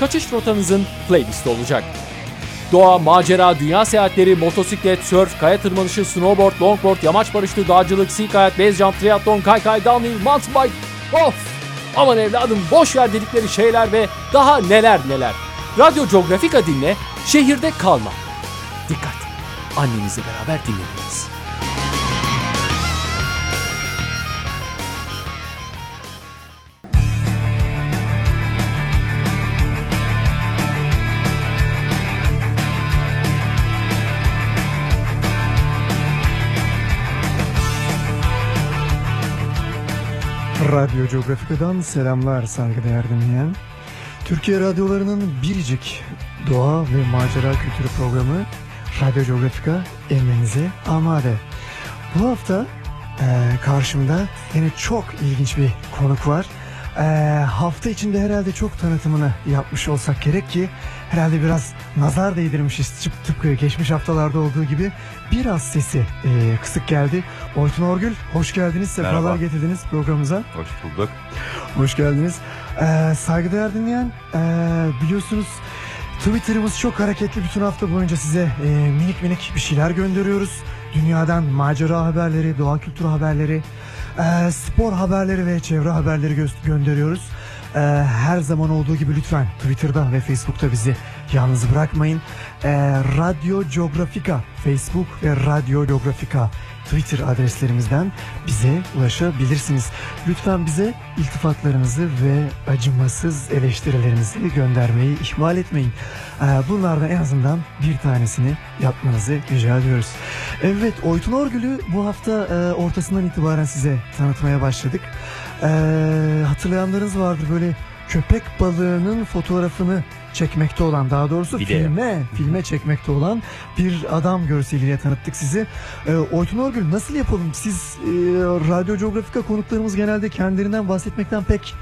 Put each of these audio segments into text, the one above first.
kaçış rotanızın playlisti olacak. Doğa, macera, dünya seyahatleri, motosiklet, surf, kaya tırmanışı, snowboard, longboard, yamaç paraşütü, dağcılık, sea kayak, base jump, triatlon, kaykay, downhill, mountain bike. Of! Aman evladım boş ver dedikleri şeyler ve daha neler neler. Radyo Geografika dinle, şehirde kalma. Dikkat! Annenizle beraber dinlemeniz. Radyo Geografika'dan selamlar saygıdeğer dinleyen. Türkiye radyolarının biricik doğa ve macera kültürü programı Radyo Geografika emrinize amade. Bu hafta e, karşımda yine çok ilginç bir konuk var. E, hafta içinde herhalde çok tanıtımını yapmış olsak gerek ki herhalde biraz nazar değdirmişiz Tıp- tıpkı geçmiş haftalarda olduğu gibi biraz sesi e, kısık geldi. Oytun Orgül hoş geldiniz sefalar Merhaba. getirdiniz programımıza. Hoş bulduk. Hoş geldiniz. Ee, saygıdeğer dinleyen ee, biliyorsunuz Twitter'ımız çok hareketli bütün hafta boyunca size ee, minik minik bir şeyler gönderiyoruz. Dünyadan macera haberleri, doğa kültürü haberleri, ee, spor haberleri ve çevre haberleri gö- gönderiyoruz. Ee, her zaman olduğu gibi lütfen Twitter'da ve Facebook'ta bizi yalnız bırakmayın. Ee, Radyo Geografika Facebook ve Radyo Geografika Twitter adreslerimizden bize ulaşabilirsiniz. Lütfen bize iltifatlarınızı ve acımasız eleştirilerinizi göndermeyi ihmal etmeyin. Ee, Bunlardan en azından bir tanesini yapmanızı rica ediyoruz. Evet, Oytun Orgül'ü bu hafta e, ortasından itibaren size tanıtmaya başladık. Ee, hatırlayanlarınız vardır böyle köpek balığının fotoğrafını çekmekte olan daha doğrusu Video. filme filme çekmekte olan bir adam görseliyle tanıttık sizi. Ee, Oytun Orgül nasıl yapalım? Siz e, Radyo Geografika konuklarımız genelde kendilerinden bahsetmekten pek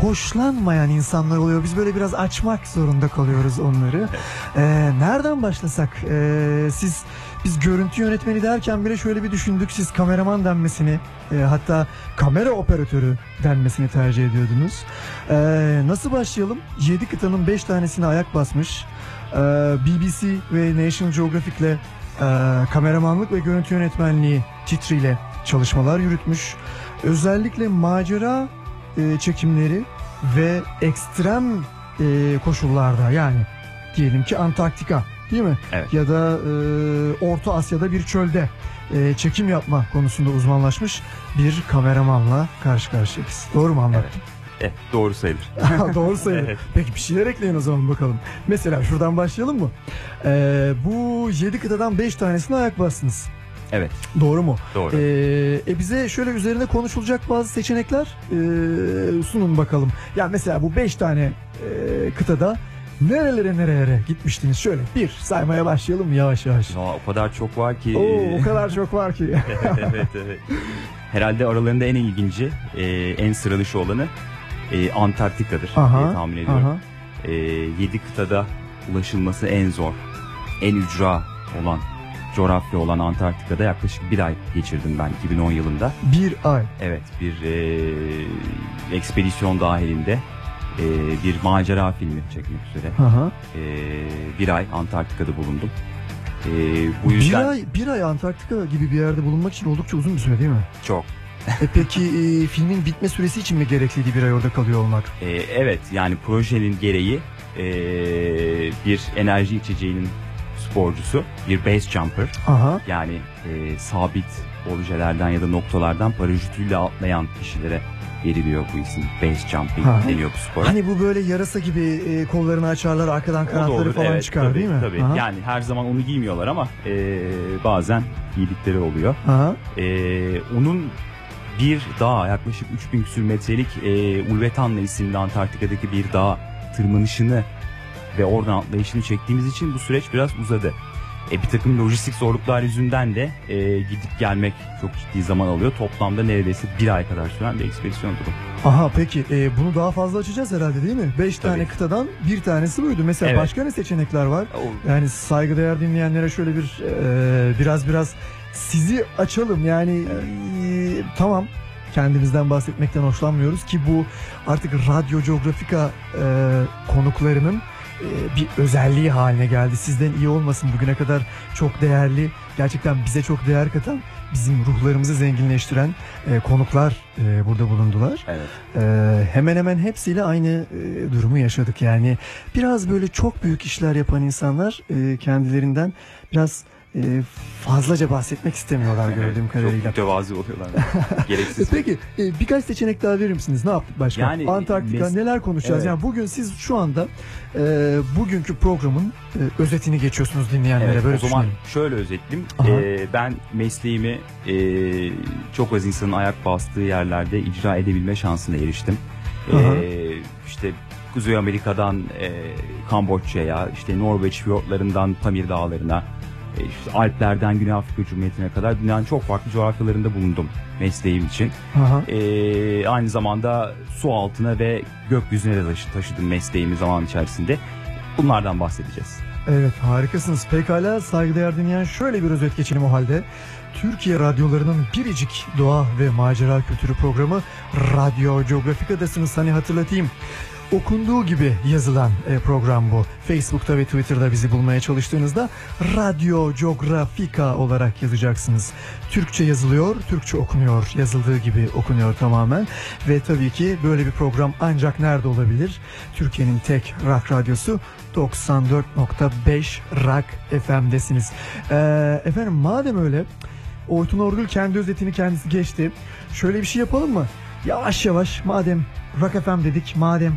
hoşlanmayan insanlar oluyor. Biz böyle biraz açmak zorunda kalıyoruz onları. Ee, nereden başlasak? Ee, siz biz görüntü yönetmeni derken bile şöyle bir düşündük. Siz kameraman denmesini e, hatta kamera operatörü denmesini tercih ediyordunuz. Ee, nasıl başlayalım? 7 kıtanın 5 tanesine ayak basmış. Ee, BBC ve National Geographic'le e, kameramanlık ve görüntü yönetmenliği titriyle çalışmalar yürütmüş. Özellikle macera e, çekimleri ve ekstrem e, koşullarda yani diyelim ki Antarktika değil mi? Evet. Ya da e, Orta Asya'da bir çölde e, çekim yapma konusunda uzmanlaşmış bir kameramanla karşı karşıyayız. Doğru mu anlattım? Eh, doğru sayılır. Doğru sayılır. Evet. Peki bir şeyler ekleyin o zaman bakalım. Mesela şuradan başlayalım mı? Ee, bu 7 kıtadan 5 tanesine ayak bastınız. Evet, Doğru mu? doğru. Ee, e bize şöyle üzerine konuşulacak bazı seçenekler e, sunun bakalım. Ya mesela bu 5 tane e, kıtada nerelere nerelere gitmiştiniz? Şöyle bir saymaya başlayalım yavaş yavaş. Aa, o kadar çok var ki. Oo, o kadar çok var ki. evet, evet. Herhalde aralarında en ilginci, e, en sıra dışı olanı e, Antarktika'dır diye aha, tahmin ediyorum. aha. E, 7 kıtada ulaşılması en zor, en ücra olan coğrafya olan Antarktika'da yaklaşık bir ay geçirdim ben 2010 yılında. Bir ay. Evet bir e, ekspedisyon dahilinde e, bir macera filmi çekmek üzere Aha. e, bir ay Antarktika'da bulundum. E, bu yüzden Bir ay, bir ay Antarktika gibi bir yerde bulunmak için oldukça uzun bir süre değil mi? çok. E peki e, filmin bitme süresi için mi gerekliydi bir ay orada kalıyor olmak? E, evet yani projenin gereği e, bir enerji içeceğinin sporcusu, bir base jumper Aha. yani e, sabit objelerden ya da noktalardan paraşütüyle atlayan kişilere veriliyor bu isim. Base jumping Ha. deniyor bu spora. Hani bu böyle yarasa gibi e, kollarını açarlar arkadan kanatları olur, falan evet, çıkar tabii, değil mi? Tabii. Aha. Yani her zaman onu giymiyorlar ama e, bazen giydikleri oluyor. Aha. E, onun bir dağ yaklaşık 3000 küsür metrelik e, Ulvetanla isimli Antarktika'daki bir dağ tırmanışını ve oradan atlayışını çektiğimiz için bu süreç biraz uzadı. E, bir takım lojistik zorluklar yüzünden de e, gidip gelmek çok ciddi zaman alıyor. Toplamda neredeyse bir ay kadar süren bir ekspedisyon durum. Aha peki e, bunu daha fazla açacağız herhalde değil mi? Beş tane kıtadan bir tanesi buydu. Mesela Evet. başka ne seçenekler var? Yani saygıdeğer dinleyenlere şöyle bir e, biraz biraz sizi açalım. Yani e, tamam kendimizden bahsetmekten hoşlanmıyoruz ki bu artık Radyo Geografika e, konuklarının bir özelliği haline geldi. Sizden iyi olmasın bugüne kadar çok değerli, gerçekten bize çok değer katan, bizim ruhlarımızı zenginleştiren e, konuklar e, burada bulundular. Evet. Hemen hemen hepsiyle aynı e, durumu yaşadık. Yani biraz böyle çok büyük işler yapan insanlar e, kendilerinden biraz e, fazlaca bahsetmek istemiyorlar gördüğüm kadarıyla. Çok mütevazi oluyorlar. E, Gereksiz. Peki e, birkaç seçenek daha verir misiniz? Ne yaptık başka? Yani, Antarktika mes- neler konuşacağız? Evet. Yani bugün siz şu anda e, bugünkü programın e, özetini geçiyorsunuz dinleyenlere. Evet, böyle o zaman şöyle özetleyeyim. Ee, ben mesleğimi e, çok az insanın ayak bastığı yerlerde icra edebilme şansına eriştim. Aha. Ee, işte Kuzey Amerika'dan e, Kamboçya'ya, işte Norveç fiyortlarından Pamir Dağları'na, e, işte Alplerden Güney Afrika Cumhuriyeti'ne kadar dünyanın çok farklı coğrafyalarında bulundum mesleğim için. Aha. Ee, aynı zamanda su altına ve gökyüzüne de taşı- taşıdım mesleğimi zaman içerisinde. Bunlardan bahsedeceğiz. Evet harikasınız. Pekala saygıdeğer dinleyen şöyle bir özet geçelim o halde. Türkiye radyolarının biricik doğa ve macera kültürü programı Radyo Geografika'dasınız. Hani hatırlatayım. Okunduğu gibi yazılan e, program bu. Facebook'ta ve Twitter'da bizi bulmaya çalıştığınızda Radyo Geografika olarak yazacaksınız. Türkçe yazılıyor, Türkçe okunuyor. Yazıldığı gibi okunuyor tamamen. Ve tabii ki böyle bir program ancak nerede olabilir? Türkiye'nin tek rock radyosu 94.5 Rock FM'desiniz. Ee, efendim madem öyle Oytun Orgul kendi özetini kendisi geçti. Şöyle bir şey yapalım mı? Yavaş yavaş madem Rock FM dedik madem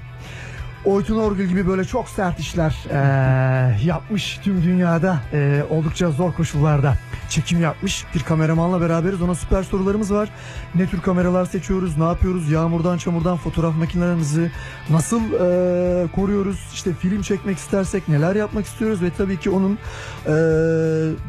Oytun Orgul gibi böyle çok sert işler eee, yapmış tüm dünyada eee, oldukça zor koşullarda çekim yapmış bir kameramanla beraberiz. Ona süper sorularımız var. Ne tür kameralar seçiyoruz ne yapıyoruz? Yağmurdan çamurdan fotoğraf makinelerimizi nasıl eee, koruyoruz? İşte film çekmek istersek neler yapmak istiyoruz? Ve tabii ki onun eee,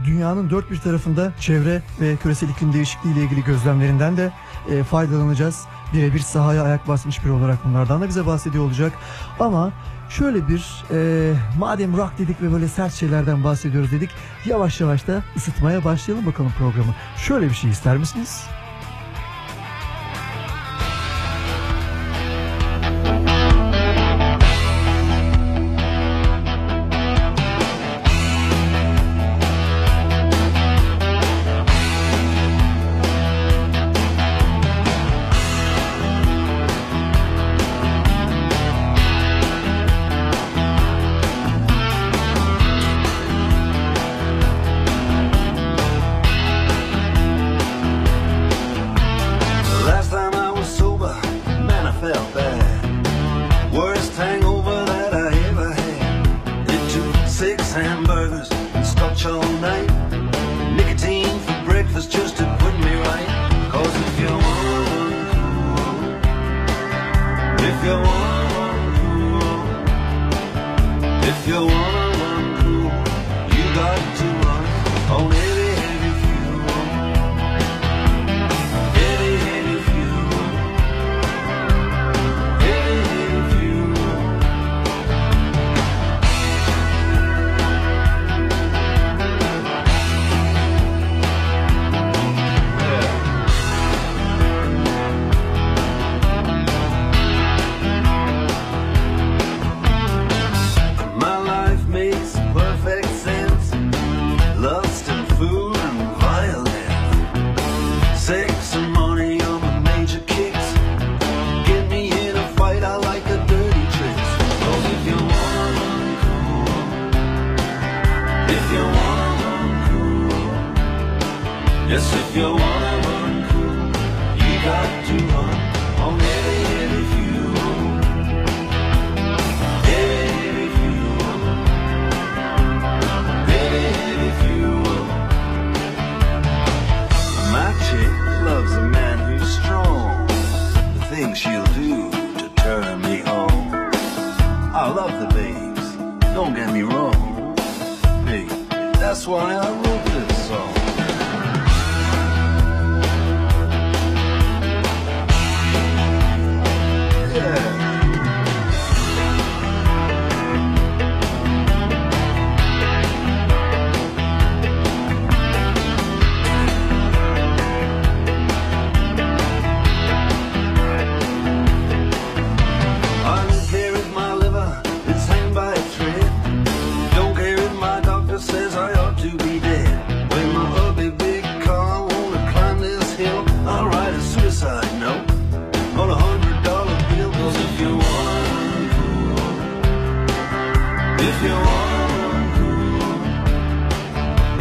dünyanın dört bir tarafında çevre ve küresel iklim değişikliği ile ilgili gözlemlerinden de eee, faydalanacağız birebir sahaya ayak basmış biri olarak bunlardan da bize bahsediyor olacak. Ama şöyle bir e, madem rock dedik ve böyle sert şeylerden bahsediyoruz dedik yavaş yavaş da ısıtmaya başlayalım bakalım programı. Şöyle bir şey ister misiniz?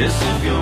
Yes, if you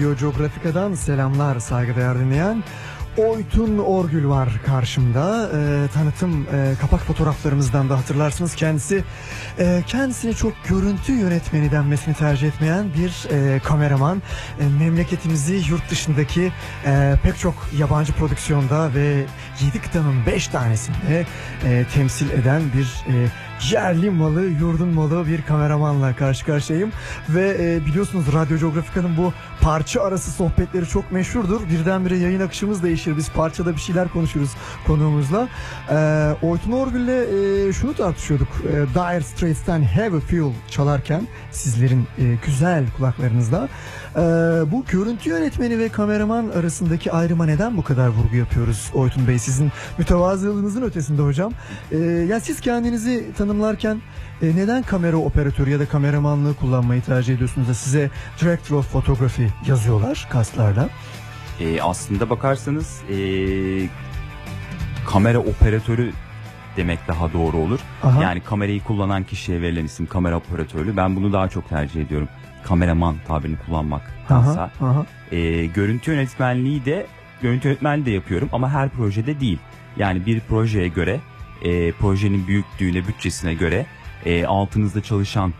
Radyo Geografika'dan selamlar saygıdeğer dinleyen. Oytun Orgül var karşımda. Ee, tanıtım e, kapak fotoğraflarımızdan da hatırlarsınız kendisi. e, kendisine çok görüntü yönetmeni denmesini tercih etmeyen bir e, kameraman. E, memleketimizi yurt dışındaki e, pek çok yabancı prodüksiyonda ve 7 kıtanın 5 tanesinde e, temsil eden bir e, yerli malı, yurdun malı bir kameramanla karşı karşıyayım. Ve e, biliyorsunuz Radyo Geografika'nın bu parça arası sohbetleri çok meşhurdur. Birdenbire yayın akışımız değişir. Biz parçada bir şeyler konuşuruz konuğumuzla. E, Oytun Orgül'le e, şunu tartışıyorduk. E, Dire Straits'ten Have a Feel çalarken sizlerin e, güzel kulaklarınızda. E, bu görüntü yönetmeni ve kameraman arasındaki ayrıma neden bu kadar vurgu yapıyoruz Oytun Bey? Sizin mütevazılığınızın ötesinde hocam. E, ya siz kendinizi tanımlarken e, neden kamera operatörü ya da kameramanlığı kullanmayı tercih ediyorsunuz da size Director of Photography yazıyorlar kaslarla? E, aslında bakarsanız e, kamera operatörü demek daha doğru olur. Aha. Yani kamerayı kullanan kişiye verilen isim kamera operatörü. Ben bunu daha çok tercih ediyorum. Kameraman tabirini kullanmaktansa. Aha, aha. E, görüntü yönetmenliği de görüntü yönetmenliği de yapıyorum ama her projede değil. Yani bir projeye göre, e, projenin büyüklüğüne, bütçesine göre e, altınızda çalışan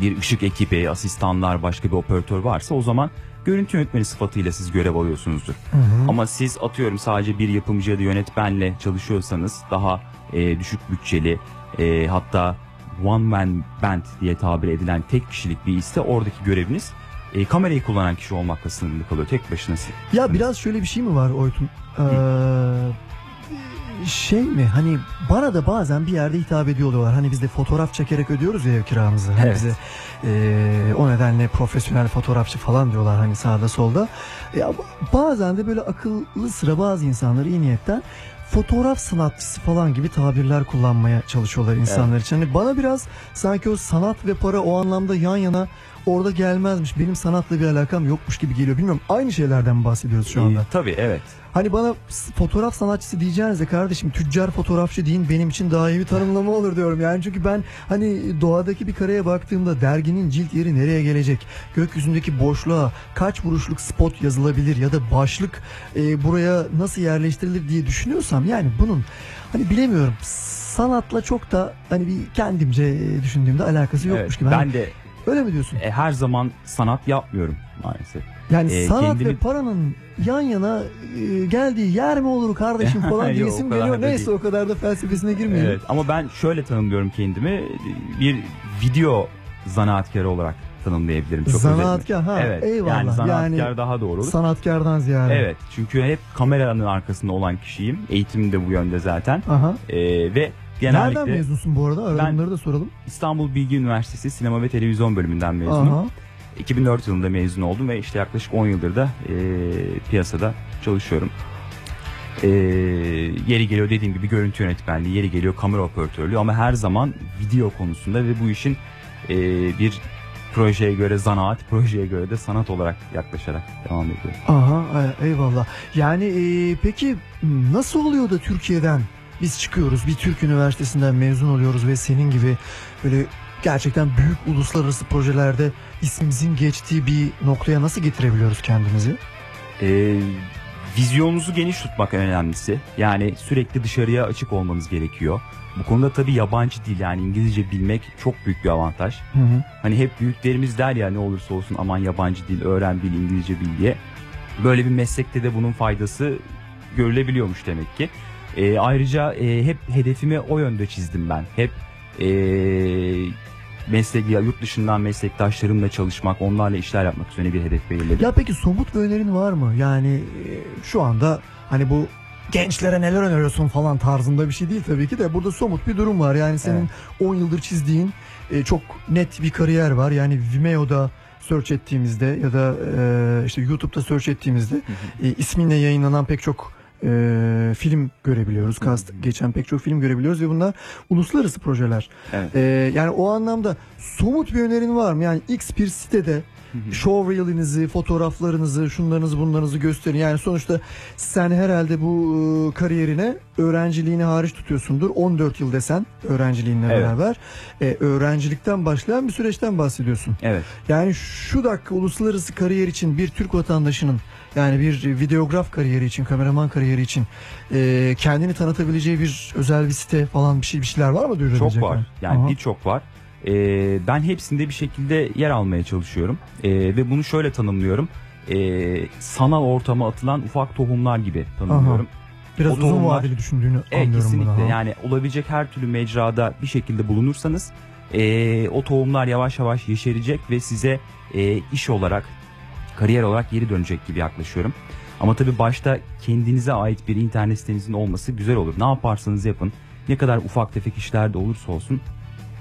bir ışık ekibi, asistanlar, başka bir operatör varsa o zaman görüntü yönetmeni sıfatıyla siz görev alıyorsunuzdur. Ama siz atıyorum sadece bir yapımcı ya da yönetmenle çalışıyorsanız daha e, düşük bütçeli e, hatta one man band diye tabir edilen tek kişilik bir ise oradaki göreviniz e, kamerayı kullanan kişi olmakla sınırlı kalıyor. Tek başına siz. Ya biraz şöyle bir şey mi var Oytun? Ee, şey mi hani bana da bazen bir yerde hitap ediyorlar. Hani biz de fotoğraf çekerek ödüyoruz ya ev kiramızı. Hani Evet. bize ee, o nedenle profesyonel fotoğrafçı falan diyorlar hani sağda solda. Ya bazen de böyle akıllı sıra bazı insanlar iyi niyetten fotoğraf sanatçısı falan gibi tabirler kullanmaya çalışıyorlar insanlar için. Hani bana biraz sanki o sanat ve para o anlamda yan yana orada gelmezmiş. Benim sanatla bir alakam yokmuş gibi geliyor. Bilmiyorum aynı şeylerden bahsediyoruz şu anda? Ee, tabii evet. Hani bana fotoğraf sanatçısı diyeceğinizde kardeşim tüccar fotoğrafçı deyin benim için daha iyi bir tanımlama olur diyorum. Yani çünkü ben hani doğadaki bir kareye baktığımda derginin cilt yeri nereye gelecek? Gökyüzündeki boşluğa kaç vuruşluk spot yazılabilir ya da başlık e, buraya nasıl yerleştirilir diye düşünüyorsam yani bunun hani bilemiyorum sanatla çok da hani bir kendimce e, düşündüğümde alakası yokmuş evet. gibi. Hani Ben de öyle mi diyorsun? e, her zaman sanat yapmıyorum maalesef. Yani e, sanat kendimi- ve paranın yan yana e, geldiği yer mi olur kardeşim falan Yok, diyesim o kadar geliyor. Neyse değil. o kadar da felsefesine girmeyelim. Evet ama ben şöyle tanımlıyorum kendimi. Bir video zanaatkarı olarak tanımlayabilirim çok Zanaatkar, ha, evet. eyvallah. Yani zanaatkar Yani daha doğru olur. Sanatkardan ziyade. Evet çünkü hep kameranın arkasında olan kişiyim. Eğitim de bu yönde zaten. Aha. Ee, ve Nereden genellikle mezunsun bu arada? Bunları da soralım. İstanbul Bilgi Üniversitesi Sinema ve Televizyon bölümünden mezunum. Aha. 2004 yılında mezun oldum ve işte yaklaşık 10 yıldır da e, piyasada çalışıyorum. E, yeri geliyor dediğim gibi görüntü yönetmenliği, yeri geliyor kamera operatörlüğü ama her zaman video konusunda ve bu işin e, bir projeye göre zanaat, projeye göre de sanat olarak yaklaşarak devam ediyorum. Aha ay- eyvallah. Yani e, peki nasıl oluyor da Türkiye'den biz çıkıyoruz bir Türk üniversitesinden mezun oluyoruz ve senin gibi böyle gerçekten büyük uluslararası projelerde ismimizin geçtiği bir noktaya nasıl getirebiliyoruz kendimizi? E, vizyonunuzu geniş tutmak en önemlisi. Yani sürekli dışarıya açık olmanız gerekiyor. Bu konuda tabii yabancı dil yani İngilizce bilmek çok büyük bir avantaj. Hı hı. Hani hep büyüklerimiz der ya ne olursa olsun aman yabancı dil öğren bil İngilizce bil diye. Böyle bir meslekte de bunun faydası görülebiliyormuş demek ki. Ee, ayrıca e, hep hedefimi o yönde çizdim ben. Hep e, meslek ya yurt dışından meslektaşlarımla çalışmak, onlarla işler yapmak üzerine bir hedef belirledim. Ya peki somut bir önerin var mı? Yani e, şu anda hani bu gençlere neler öneriyorsun falan tarzında bir şey değil tabii ki de burada somut bir durum var. Yani senin 10 yıldır çizdiğin e, çok net bir kariyer var. Yani Vimeo'da search ettiğimizde ya da e, işte YouTube'da search ettiğimizde e, isminle yayınlanan pek çok e, film görebiliyoruz. Kast geçen pek çok film görebiliyoruz ve bunlar uluslararası projeler. Evet. E, yani o anlamda somut bir önerin var mı? Yani X bir sitede showreel'inizi, fotoğraflarınızı, şunlarınızı bunlarınızı gösterin. Yani sonuçta sen herhalde bu e, kariyerine öğrenciliğini hariç tutuyorsundur. 14 yıl desen öğrenciliğinle Evet. beraber e, öğrencilikten başlayan bir süreçten bahsediyorsun. Evet. Yani şu dakika uluslararası kariyer için bir Türk vatandaşının yani bir videograf kariyeri için, kameraman kariyeri için e, kendini tanıtabileceği bir özel bir site falan bir şey bir şeyler var mı duyurabilecek? Çok var. Yani Aha. birçok var. Ee, ben hepsinde bir şekilde yer almaya çalışıyorum. Ee, ve bunu şöyle tanımlıyorum. Ee, sanal ortama atılan ufak tohumlar gibi tanımlıyorum. Biraz o uzun tohumlar- vadeli düşündüğünü Evet anlıyorum kesinlikle. bunu. aha. Yani olabilecek her türlü mecrada bir şekilde bulunursanız ee, o tohumlar yavaş yavaş yeşerecek ve size ee, iş olarak, kariyer olarak geri dönecek gibi yaklaşıyorum. Ama tabii başta kendinize ait bir internet sitenizin olması güzel olur. Ne yaparsanız yapın, ne kadar ufak tefek işler de olursa olsun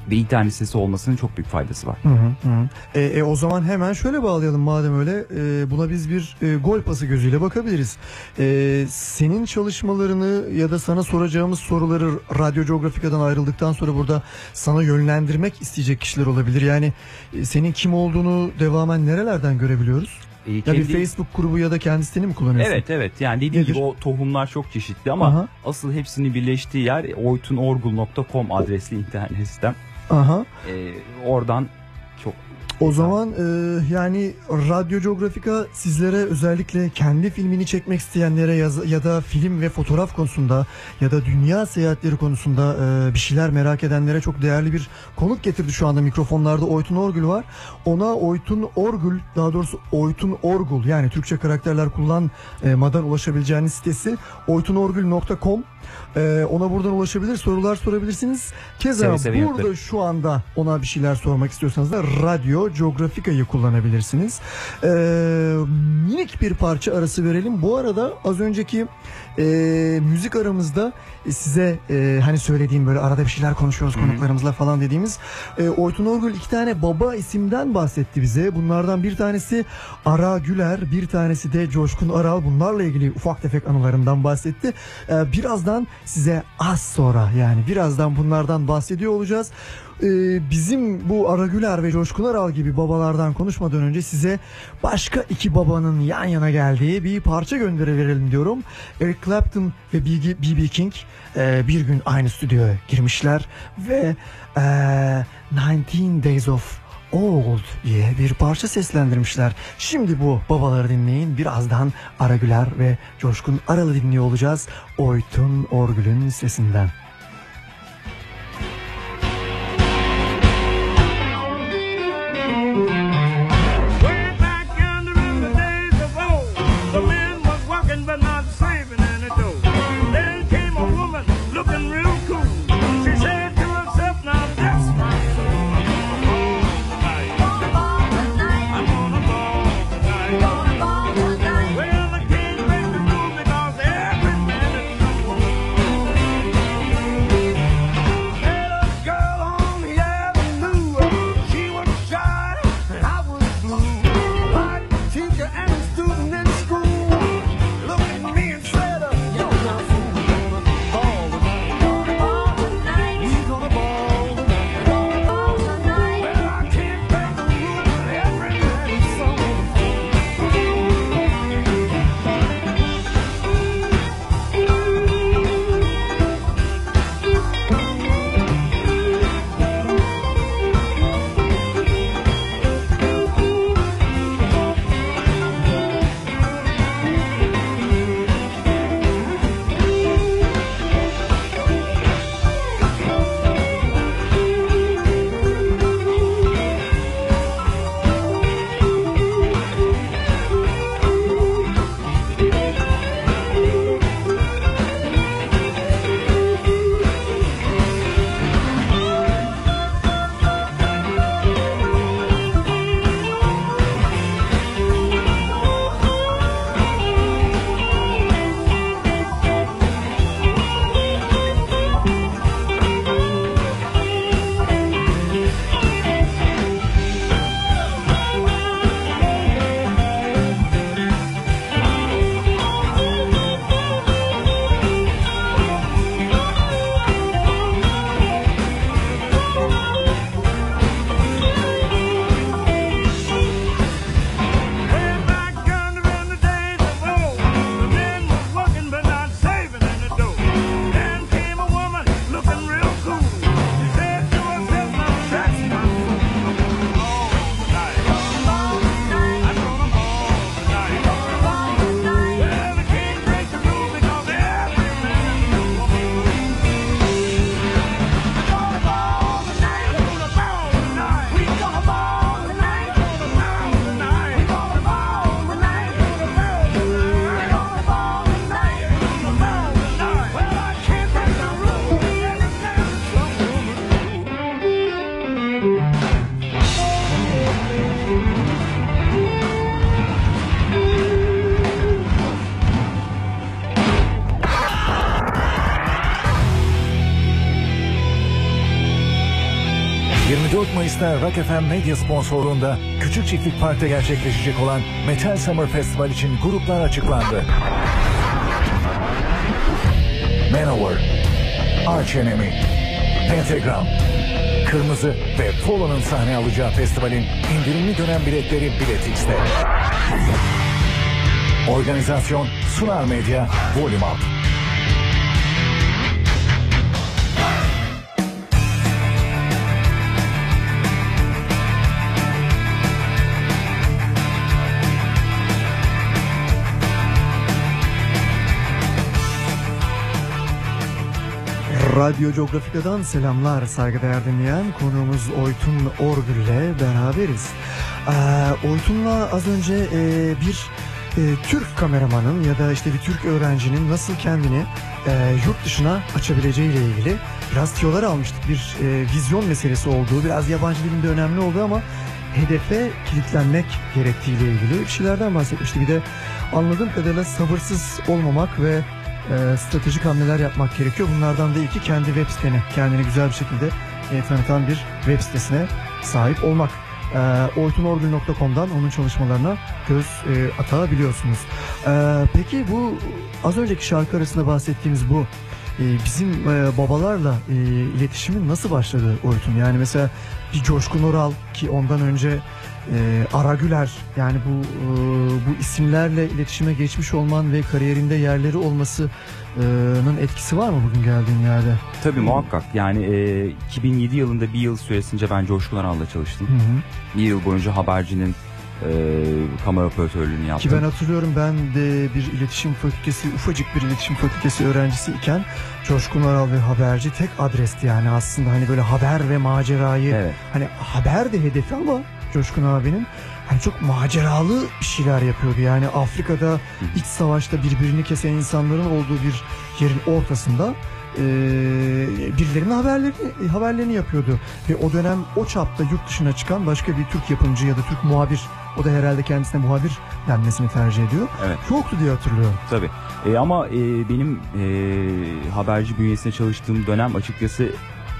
bir internet sitesi olmasının çok büyük faydası var. Hı hı, hı. E, e, o zaman hemen şöyle bağlayalım madem öyle e, buna biz bir e, gol pası gözüyle bakabiliriz. E, senin çalışmalarını ya da sana soracağımız soruları Radyo Geografika'dan ayrıldıktan sonra burada sana yönlendirmek isteyecek kişiler olabilir. Yani e, senin kim olduğunu devamen nerelerden görebiliyoruz? Ee, Ya bir kendi- Facebook grubu ya da kendi siteni mi kullanıyorsun? Evet evet yani dediğim Nedir? gibi o tohumlar çok çeşitli ama Aha. asıl hepsinin birleştiği yer oytunorgul.com adresli internet sitem. Aha. Ee, oradan O zaman e, yani Radyo Geografika sizlere özellikle kendi filmini çekmek isteyenlere yaz- ya da film ve fotoğraf konusunda ya da dünya seyahatleri konusunda e, bir şeyler merak edenlere çok değerli bir konuk getirdi şu anda mikrofonlarda Oytun Orgül var. Ona Oytun Orgül daha doğrusu Oytun Orgul yani Türkçe karakterler kullanmadan ulaşabileceğiniz sitesi oytunorgul.com e, ona buradan ulaşabilir sorular sorabilirsiniz. Keza Seve seve burada yanıtlarım. şu anda ona bir şeyler sormak istiyorsanız da Radyo Geografika'yı kullanabilirsiniz. Ee, minik bir parça arası verelim. Bu arada az önceki e, müzik aramızda size e, hani söylediğim böyle arada bir şeyler konuşuyoruz konuklarımızla falan dediğimiz e, Oytun Orgül iki tane baba isimden bahsetti bize. Bunlardan bir tanesi Ara Güler, bir tanesi de Coşkun Aral. Bunlarla ilgili ufak tefek anılarından bahsetti. E, birazdan size az sonra yani birazdan bunlardan bahsediyor olacağız. E, bizim bu Ara Güler ve Coşkun Aral gibi babalardan konuşmadan önce size başka iki babanın yan yana geldiği bir parça gönderi verelim diyorum. Eric Clapton ve B.B. King e, bir gün aynı stüdyoya girmişler ve e, 19 Days of Old diye bir parça seslendirmişler. Şimdi bu babaları dinleyin. Birazdan Aragüler ve Coşkun Aralı dinliyor olacağız. Oytun Orgül'ün sesinden. Mayıs'ta Rock FM medya sponsorluğunda Küçük Çiftlik Park'ta gerçekleşecek olan Metal Summer Festival için gruplar açıklandı. Manowar, Arch Enemy, Pentagram, Kırmızı ve Polo'nun sahne alacağı festivalin indirimli dönem biletleri Bilet X'te. Organizasyon Sunar Medya, Volume Up. Radyo Coğrafika'dan selamlar saygıdeğer dinleyen konuğumuz Oytun Orgül ile beraberiz. Ee, Oytun'la az önce e, bir e, Türk kameramanın ya da işte bir Türk öğrencinin nasıl kendini e, yurt dışına açabileceği ile ilgili biraz tiyolar almıştık. Bir e, vizyon meselesi olduğu, biraz yabancı dilinde önemli olduğu ama hedefe kilitlenmek gerektiği ile ilgili bir şeylerden bahsetmişti. Bir de anladığım kadarıyla sabırsız olmamak ve e, stratejik hamleler yapmak gerekiyor. Bunlardan da ilki kendi web siteni, kendini güzel bir şekilde e, tanıtan bir web sitesine sahip olmak. E, oytunorgül.com'dan onun çalışmalarına göz e, atabiliyorsunuz. E, peki bu az önceki şarkı arasında bahsettiğimiz bu e, bizim e, babalarla e, iletişimin nasıl başladı Oytun? Yani mesela bir Coşkun Oral ki ondan önce e, Ara Güler yani bu e, bu isimlerle iletişime geçmiş olman ve kariyerinde yerleri olmasının etkisi var mı bugün geldiğin yerde? Tabii muhakkak. Yani e, 2007 yılında bir yıl süresince ben Coşkun Aral'la çalıştım. Hı hı. Bir yıl boyunca habercinin e, kamera operatörlüğünü Ki yaptım. ben hatırlıyorum ben de bir iletişim fakültesi, ufacık bir iletişim fakültesi öğrencisi iken Coşkun Aral ve haberci tek adresti yani aslında hani böyle haber ve macerayı Evet. hani haber de hedefi ama Coşkun abinin hani çok maceralı bir şeyler yapıyordu. Yani Afrika'da iç savaşta birbirini kesen insanların olduğu bir yerin ortasında eee birilerinin haberlerini haberlerini yapıyordu ve o dönem o çapta yurt dışına çıkan başka bir Türk yapımcı ya da Türk muhabir o da herhalde kendisine muhabir denmesini tercih ediyor. Evet. Yoktu diye hatırlıyorum. Tabii. E, ama e, benim e, haberci bünyesinde çalıştığım dönem açıkçası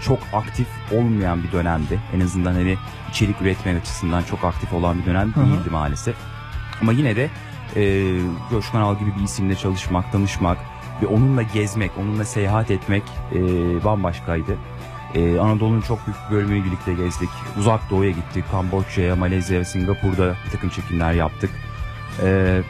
çok aktif olmayan bir dönemdi. En azından hani içerik üretme açısından çok aktif olan bir dönem Hı hı. değildi maalesef. Ama yine de e, Coşkun Al gibi bir isimle çalışmak, tanışmak ve onunla gezmek, onunla seyahat etmek e, bambaşkaydı. E, Anadolu'nun çok büyük bir bölümünü birlikte gezdik. Uzak Doğu'ya gittik. Kamboçya'ya, Malezya ve Singapur'da bir takım çekimler yaptık. E,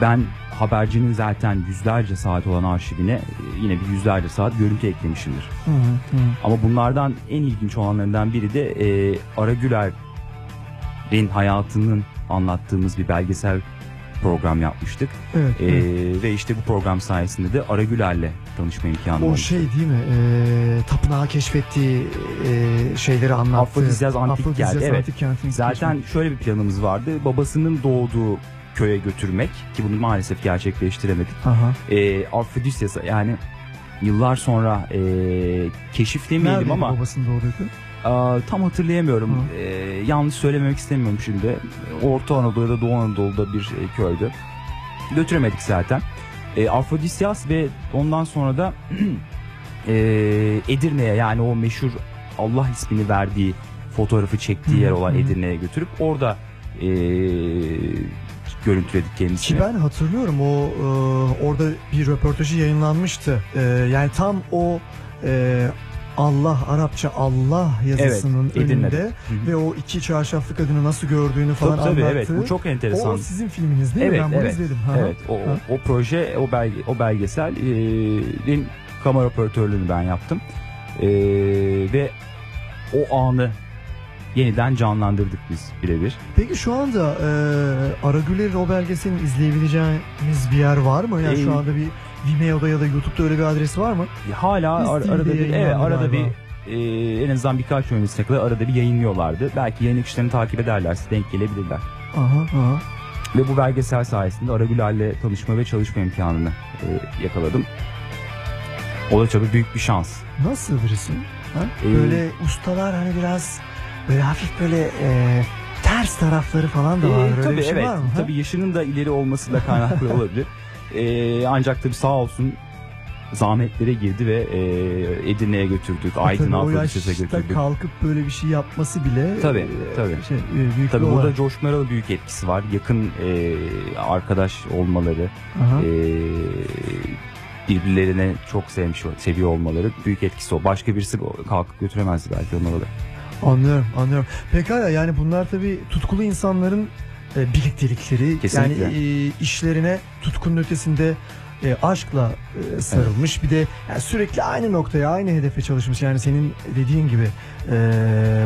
ben habercinin zaten yüzlerce saat olan arşivine e, yine bir yüzlerce saat görüntü eklemişimdir. Hı hı. Ama bunlardan en ilginç olanlarından biri de e, Ara Güler'in hayatının anlattığımız bir belgesel program yapmıştık. Evet. E, evet. ve işte bu program sayesinde de Ara Güler'le tanışma imkanı O oldu. şey değil mi? Ee, tapınağı keşfettiği e, şeyleri anlattı. Afrodizyaz Antik Afrodizyaz geldi, evet. Antik kentini Zaten şöyle bir planımız vardı. Babasının doğduğu köye götürmek ki bunu maalesef gerçekleştiremedik. Aha. E, Afrodisyas'a yani yıllar sonra e, keşif demeyelim ama babasının köy? Aa, tam hatırlayamıyorum. Hı. Ee, yanlış söylememek istemiyorum şimdi. Orta Anadolu ya da Doğu Anadolu'da bir e, köydü. Götüremedik zaten. E, Afrodisyas ve ondan sonra da e, Edirne'ye yani o meşhur Allah ismini verdiği fotoğrafı çektiği yer olan. Edirne'ye götürüp orada e, görüntüledik kendisini. Ki ben hatırlıyorum o e, orada bir röportajı yayınlanmıştı. E, yani tam o e, Allah Arapça Allah yazısının Evet, önünde Hı hı. ve o iki çarşaflı kadını nasıl gördüğünü falan Tabii tabii anlattı. evet bu çok enteresan. O sizin filminiz değil mi? Evet, Ben bunu evet, izledim. Ha. Evet o, Ha. o proje o belge o belgesel e, kamera operatörlüğünü ben yaptım. E, ve o anı yeniden canlandırdık biz birebir. Peki şu anda e, Aragüler'in o belgeselini izleyebileceğimiz bir yer var mı? Yani şu Ee, anda bir Vimeo'da ya da YouTube'da öyle bir adres var mı? Hala ar- arada bir evet, arada galiba. bir e, en azından birkaç öncesine kadar arada bir yayınlıyorlardı. Belki yayın akışlarını takip ederlerse denk gelebilirler. Aha, aha. Ve bu belgesel sayesinde Aragüler'le tanışma ve çalışma imkanını e, yakaladım. O da tabii büyük bir şans. Nasıl birisi? Ha? Ee, Böyle ustalar hani biraz böyle hafif böyle e, ters tarafları falan da Ee, var. Öyle tabii bir şey evet. var mı? ha? Tabii yaşının da ileri olması da kaynaklı olabilir. Ee, ancak tabii sağ olsun zahmetlere girdi ve e, Edirne'ye götürdük. Aydın yaşta götürdük. kalkıp böyle bir şey yapması bile Tabii, e, tabii. Şey, e, büyük Tabii burada. Josh Merrill'ın büyük etkisi var. Yakın e, arkadaş olmaları, Aha. e, birbirlerine çok sevmiş, seviyor olmaları büyük etkisi o. Başka birisi kalkıp götüremezdi belki onları da. Anlıyorum, anlıyorum. Pekala yani bunlar tabii tutkulu insanların e, birliktelikleri. Kesinlikle. Yani e, işlerine tutkunun ötesinde e, aşkla e, sarılmış. Bir de yani sürekli aynı noktaya, aynı hedefe çalışmış. Yani senin dediğin gibi e,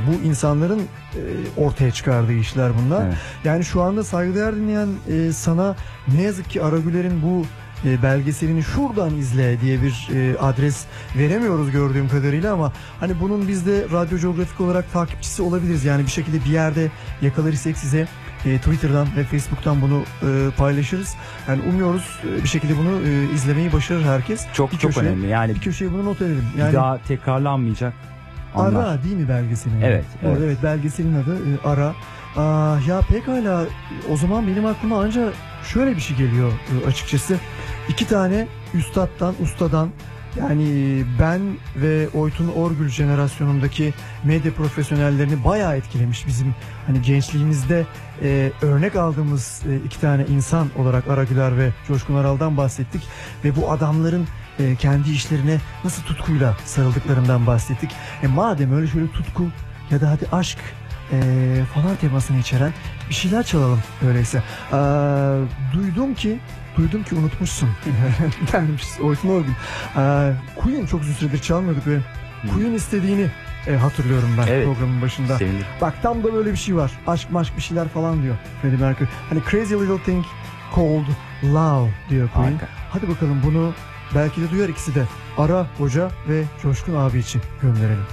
bu insanların e, ortaya çıkardığı işler bunlar. Evet. Yani şu anda saygıdeğer dinleyen e, sana ne yazık ki Aragüler'in bu e, belgeselini şuradan izle diye bir e, adres veremiyoruz gördüğüm kadarıyla ama hani bunun biz de radyo coğrafik olarak takipçisi olabiliriz. Yani bir şekilde bir yerde yakalarsak size e, Twitter'dan ve Facebook'tan bunu e, paylaşırız. Yani umuyoruz e, bir şekilde bunu e, izlemeyi başarır herkes. Çok Bir çok köşeye- önemli. Yani Bir köşeye bunu not edelim. bir Yani daha tekrarlanmayacak anlar. Ara değil mi belgeselin? Evet, evet. evet belgeselin adı e, Ara. Aa, ya pekala o zaman benim aklıma ancak şöyle bir şey geliyor e, açıkçası. iki tane üstattan, ustadan yani ben ve Oytun Orgül jenerasyonundaki medya profesyonellerini bayağı etkilemiş bizim hani gençliğimizde e, örnek aldığımız e, iki tane insan olarak Aragüler ve Coşkun Aral'dan bahsettik ve bu adamların e, kendi işlerine nasıl tutkuyla sarıldıklarından bahsettik. E, madem öyle şöyle tutku ya da hadi aşk e, falan temasını içeren bir şeyler çalalım öyleyse. Aa, duydum ki duydum ki unutmuşsun. Gelmiş Oytun Orgül. Aa, Queen çok uzun süredir çalmıyorduk ve Queen istediğini e, hatırlıyorum ben Evet. programın başında. Sevindim. Bak tam da böyle bir şey var. Aşk maşk bir şeyler falan diyor Freddie Mercury. Hani crazy little thing called love diyor Queen. Harika. Hadi bakalım bunu belki de duyar ikisi de. Ara Hoca ve Coşkun abi için gönderelim.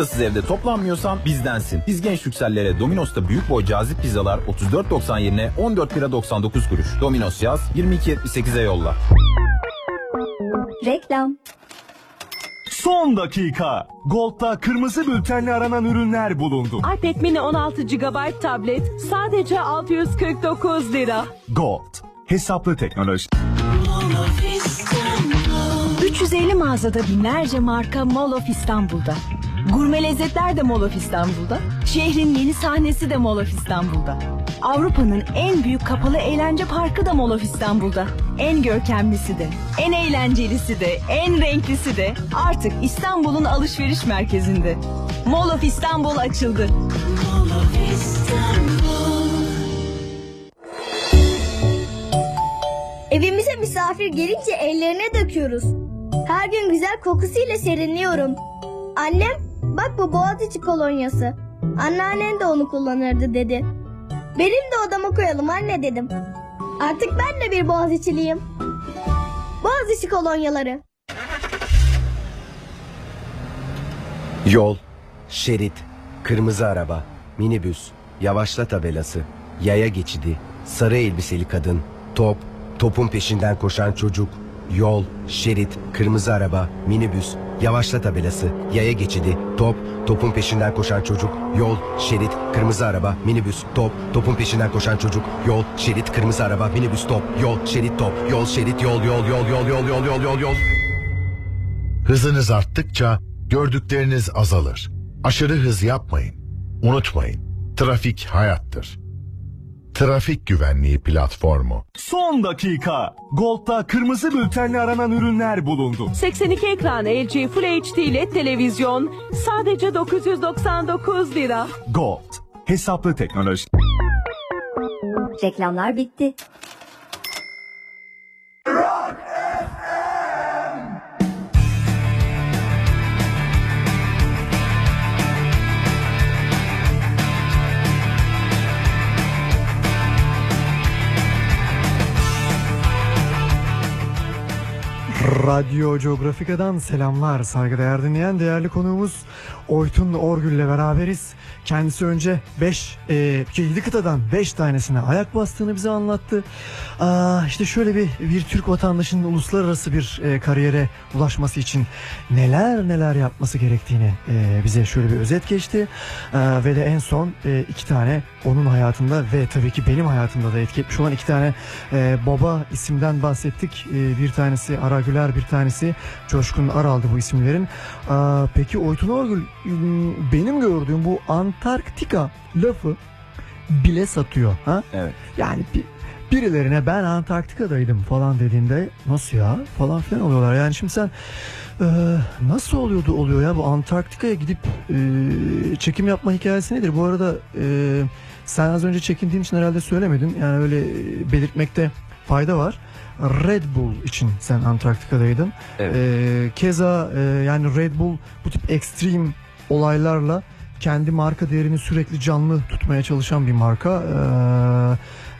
Pizzasız evde toplanmıyorsan bizdensin. Biz genç yüksellere Domino's'ta büyük boy cazip pizzalar 34.90 yerine 14 lira 99 kuruş. Domino's yaz 22.78'e yolla. Reklam. Son dakika. Gold'da kırmızı bültenle aranan ürünler bulundu. iPad mini 16 GB tablet sadece 649 lira. Gold. Hesaplı teknoloji. 350 mağazada binlerce marka Mall of İstanbul'da. Gurme lezzetler de Mall of İstanbul'da. Şehrin yeni sahnesi de Mall of İstanbul'da. Avrupa'nın en büyük kapalı eğlence parkı da Mall of İstanbul'da. En görkemlisi de, en eğlencelisi de, en renklisi de artık İstanbul'un alışveriş merkezinde. Mall of İstanbul açıldı. Evimize misafir gelince ellerine döküyoruz. Her gün güzel kokusuyla serinliyorum. Annem bak bu Boğaziçi kolonyası. Anneannen de onu kullanırdı dedi. Benim de odama koyalım anne dedim. Artık ben de bir Boğaziçi'liyim. Boğaziçi kolonyaları. Yol, şerit, kırmızı araba, minibüs, yavaşla tabelası, yaya geçidi, sarı elbiseli kadın, top, topun peşinden koşan çocuk, yol, şerit, kırmızı araba, minibüs, yavaşla tabelası, yaya geçidi, top, topun peşinden koşan çocuk, yol, şerit, kırmızı araba, minibüs, top, topun peşinden koşan çocuk, yol, şerit, kırmızı araba, minibüs, top, yol, şerit, top, yol, şerit, yol, yol, yol, yol, yol, yol, yol, yol, yol. Hızınız arttıkça gördükleriniz azalır. Aşırı hız yapmayın. Unutmayın, trafik hayattır. Trafik Güvenliği Platformu Son dakika. Gold'da kırmızı bültenle aranan ürünler bulundu. 82 ekran LG Full HD LED televizyon sadece 999 lira. Gold. Hesaplı teknoloji. Reklamlar bitti. Radyo Geografika'dan selamlar saygıdeğer dinleyen değerli konuğumuz Oytun Orgül'le beraberiz. Kendisi önce 5 e, 7 kıtadan 5 tanesine ayak bastığını bize anlattı. Aa, işte şöyle bir bir Türk vatandaşının uluslararası bir e, kariyere ulaşması için neler neler yapması gerektiğini e, bize şöyle bir özet geçti. Aa, ve de en son e, iki tane onun hayatında ve tabii ki benim hayatımda da etki etmiş olan iki tane e, baba isimden bahsettik. E, bir tanesi Ara Güler, bir tanesi Coşkun Aral'dı bu isimlerin. Aa, peki Oytun Orgül benim gördüğüm bu Antarktika lafı bile satıyor. Ha? Evet. Yani bir, birilerine ben Antarktika'daydım falan dediğinde nasıl ya falan filan oluyorlar. Yani şimdi sen e, nasıl oluyordu oluyor ya bu Antarktika'ya gidip e, çekim yapma hikayesi nedir? Bu arada e, sen az önce çekindiğin için herhalde söylemedin. Yani öyle belirtmekte fayda var. Red Bull için sen Antarktika'daydın. Evet. E, keza e, yani Red Bull bu tip ekstrem olaylarla kendi marka değerini sürekli canlı tutmaya çalışan bir marka. E,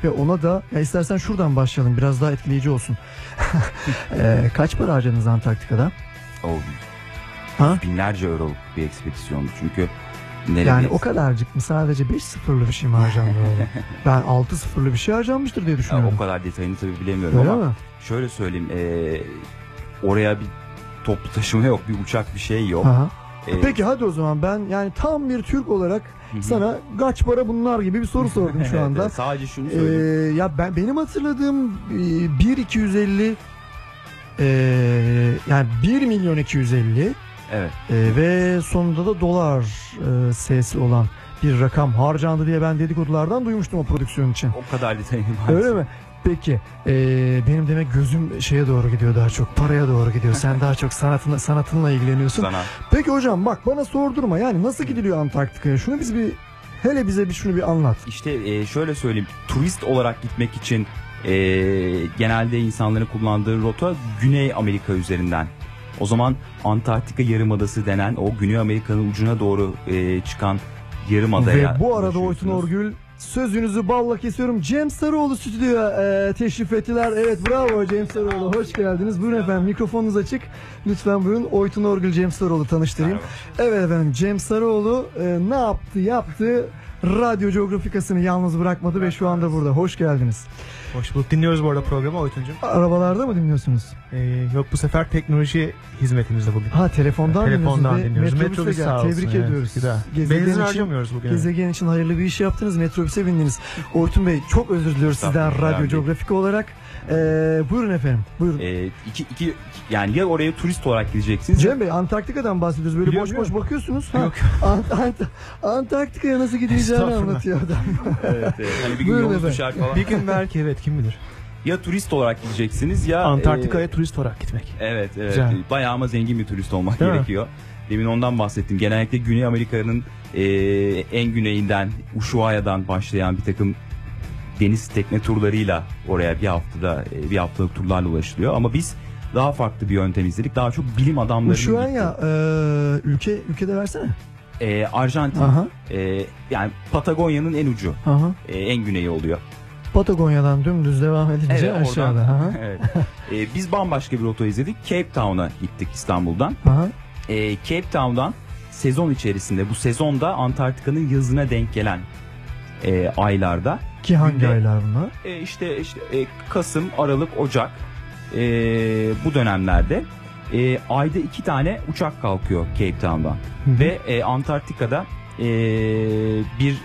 ve ona da ya istersen şuradan başlayalım biraz daha etkileyici olsun. E, kaç para harcadınız Antarktika'da? O Ha? binlerce euroluk bir ekspedisyondu çünkü neredeyse Yani o kadarcık mı sadece 5 sıfırlı bir şey mi harcandı ben 6 sıfırlı bir şey harcanmıştır diye düşünüyorum. o kadar detayını tabii bilemiyorum Öyle ama mi? şöyle söyleyeyim eee, oraya bir toplu taşıma yok bir uçak bir şey yok. Aha. Eee, Peki hadi o zaman ben yani tam bir Türk olarak sana kaç para bunlar gibi bir soru sordum şu anda. evet, sadece şunu Ee, söyleyeyim. ya ben benim hatırladığım e, 1 250 e, yani 1 milyon 250 evet. e, ve sonunda da dolar e, sesi olan bir rakam harcandı diye ben dedikodulardan duymuştum o prodüksiyon için. O kadar maalesef. Öyle mi? Peki e, benim demek gözüm şeye doğru gidiyor daha çok paraya doğru gidiyor. Sen daha çok sanatına sanatınla ilgileniyorsun. Sana. Peki hocam bak bana sordurma yani nasıl gidiliyor Antarktika'ya? Şunu biz bir hele bize bir şunu bir anlat. İşte e, şöyle söyleyeyim turist olarak gitmek için e, genelde insanların kullandığı rota Güney Amerika üzerinden. O zaman Antarktika Yarımadası denen o Güney Amerika'nın ucuna doğru e, çıkan yarımadaya Ve bu arada Oytun. Orgül sözünüzü balla kesiyorum. Cem Sarıoğlu stüdyoya e, teşrif ettiler. Evet bravo Cem Sarıoğlu hoş geldiniz. Buyurun efendim mikrofonunuz açık. Lütfen buyurun Oytun Orgül Cem Sarıoğlu tanıştırayım. Evet efendim Cem Sarıoğlu e, ne yaptı yaptı. Radyo Geografikasını yalnız bırakmadı ve şu anda burada. Hoş geldiniz. Hoş bulduk. Dinliyoruz bu arada programı Oytuncuğum. Arabalarda mı dinliyorsunuz? Ee, yok bu sefer teknoloji hizmetimizde bugün. Ha telefondan, Telefondan dinliyorsunuz ve dinliyoruz. Metrobüs gel- sağ olsun. Tebrik Evet, ediyoruz. güzel. Gezegen Benzin için- harcamıyoruz bugün. Gezegen için hayırlı bir iş yaptınız. Metrobüse bindiniz. Ortun Bey çok özür diliyoruz sizden Radyo. Geografik olarak. Ee, buyurun efendim. Buyurun. E, iki, iki, yani ya oraya turist olarak gideceksiniz. Cem Bey Antarktika'dan bahsediyoruz. Böyle Biliyorum, boş boş bakıyorsunuz. Ha, Ant- Ant- Antarktika'ya nasıl gidileceğini anlatıyor adam. evet, evet. Hani bir gün Buyurun yolunuz efendim. düşer falan. Bir gün belki evet kim bilir. Ya turist olarak gideceksiniz ya Antarktika'ya e, turist olarak gitmek. Evet, evet. Güzel. Bayağı ama zengin bir turist olmak Değil mi? gerekiyor. Demin ondan bahsettim. Genellikle Güney Amerika'nın e, en güneyinden, Ushuaia'dan başlayan bir takım deniz tekne turlarıyla oraya bir haftada e, bir haftalık turlarla ulaşılıyor. Ama biz daha farklı bir yöntem izledik. Daha çok bilim adamlarının Ushuaia e, ülke ülkede versene. e, Arjantin, Aha. e, yani Patagonya'nın en ucu, Aha. e, en güneyi oluyor. Patagonya'dan dümdüz devam edince Evet, oradan- aşağıda. Aha. evet. E, biz bambaşka bir rota izledik. Cape Town'a gittik İstanbul'dan. Aha. E, Cape Town'dan sezon içerisinde bu sezonda Antarktika'nın yazına denk gelen e, aylarda Ki hangi Günde- aylar bunlar? e, işte işte e, Kasım, Aralık, Ocak e, bu dönemlerde e, ayda iki tane uçak kalkıyor Cape Town'dan. Ve e, Antarktika'da e, bir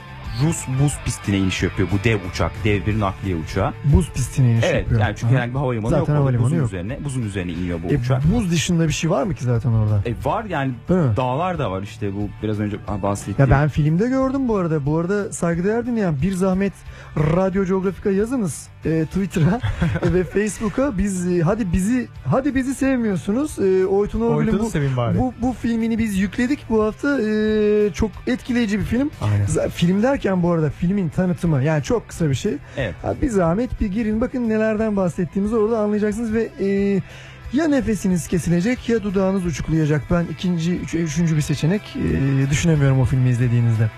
Rus buz pistine iniş yapıyor bu dev uçak, dev bir nakliye uçağı. Buz pistine iniş Evet yapıyor. yani çünkü Aha. herhangi bir havalimanı Zaten yok. havalimanı buzun yok. üzerine, buzun üzerine iniyor bu E, uçak. buz dışında bir şey var mı ki zaten orada? E, var yani dağlar da var işte bu biraz önce bahsettiğim. Ya ben filmde gördüm bu arada. Bu arada saygıdeğer dinleyen bir zahmet Radyo Geografika yazınız e, Twitter'a ve Facebook'a biz e, hadi bizi hadi bizi sevmiyorsunuz. E, Oytun Orgül'ün Oytun'u bu, bu bu filmini biz yükledik bu hafta. E, çok etkileyici bir film. Aynen. Z- Film derken bu arada filmin tanıtımı yani çok kısa bir şey. Evet. Bir zahmet bir girin bakın nelerden bahsettiğimizi orada anlayacaksınız ve e, ya nefesiniz kesilecek ya dudağınız uçuklayacak. Ben ikinci, üç- üçüncü bir seçenek e, düşünemiyorum o filmi izlediğinizde.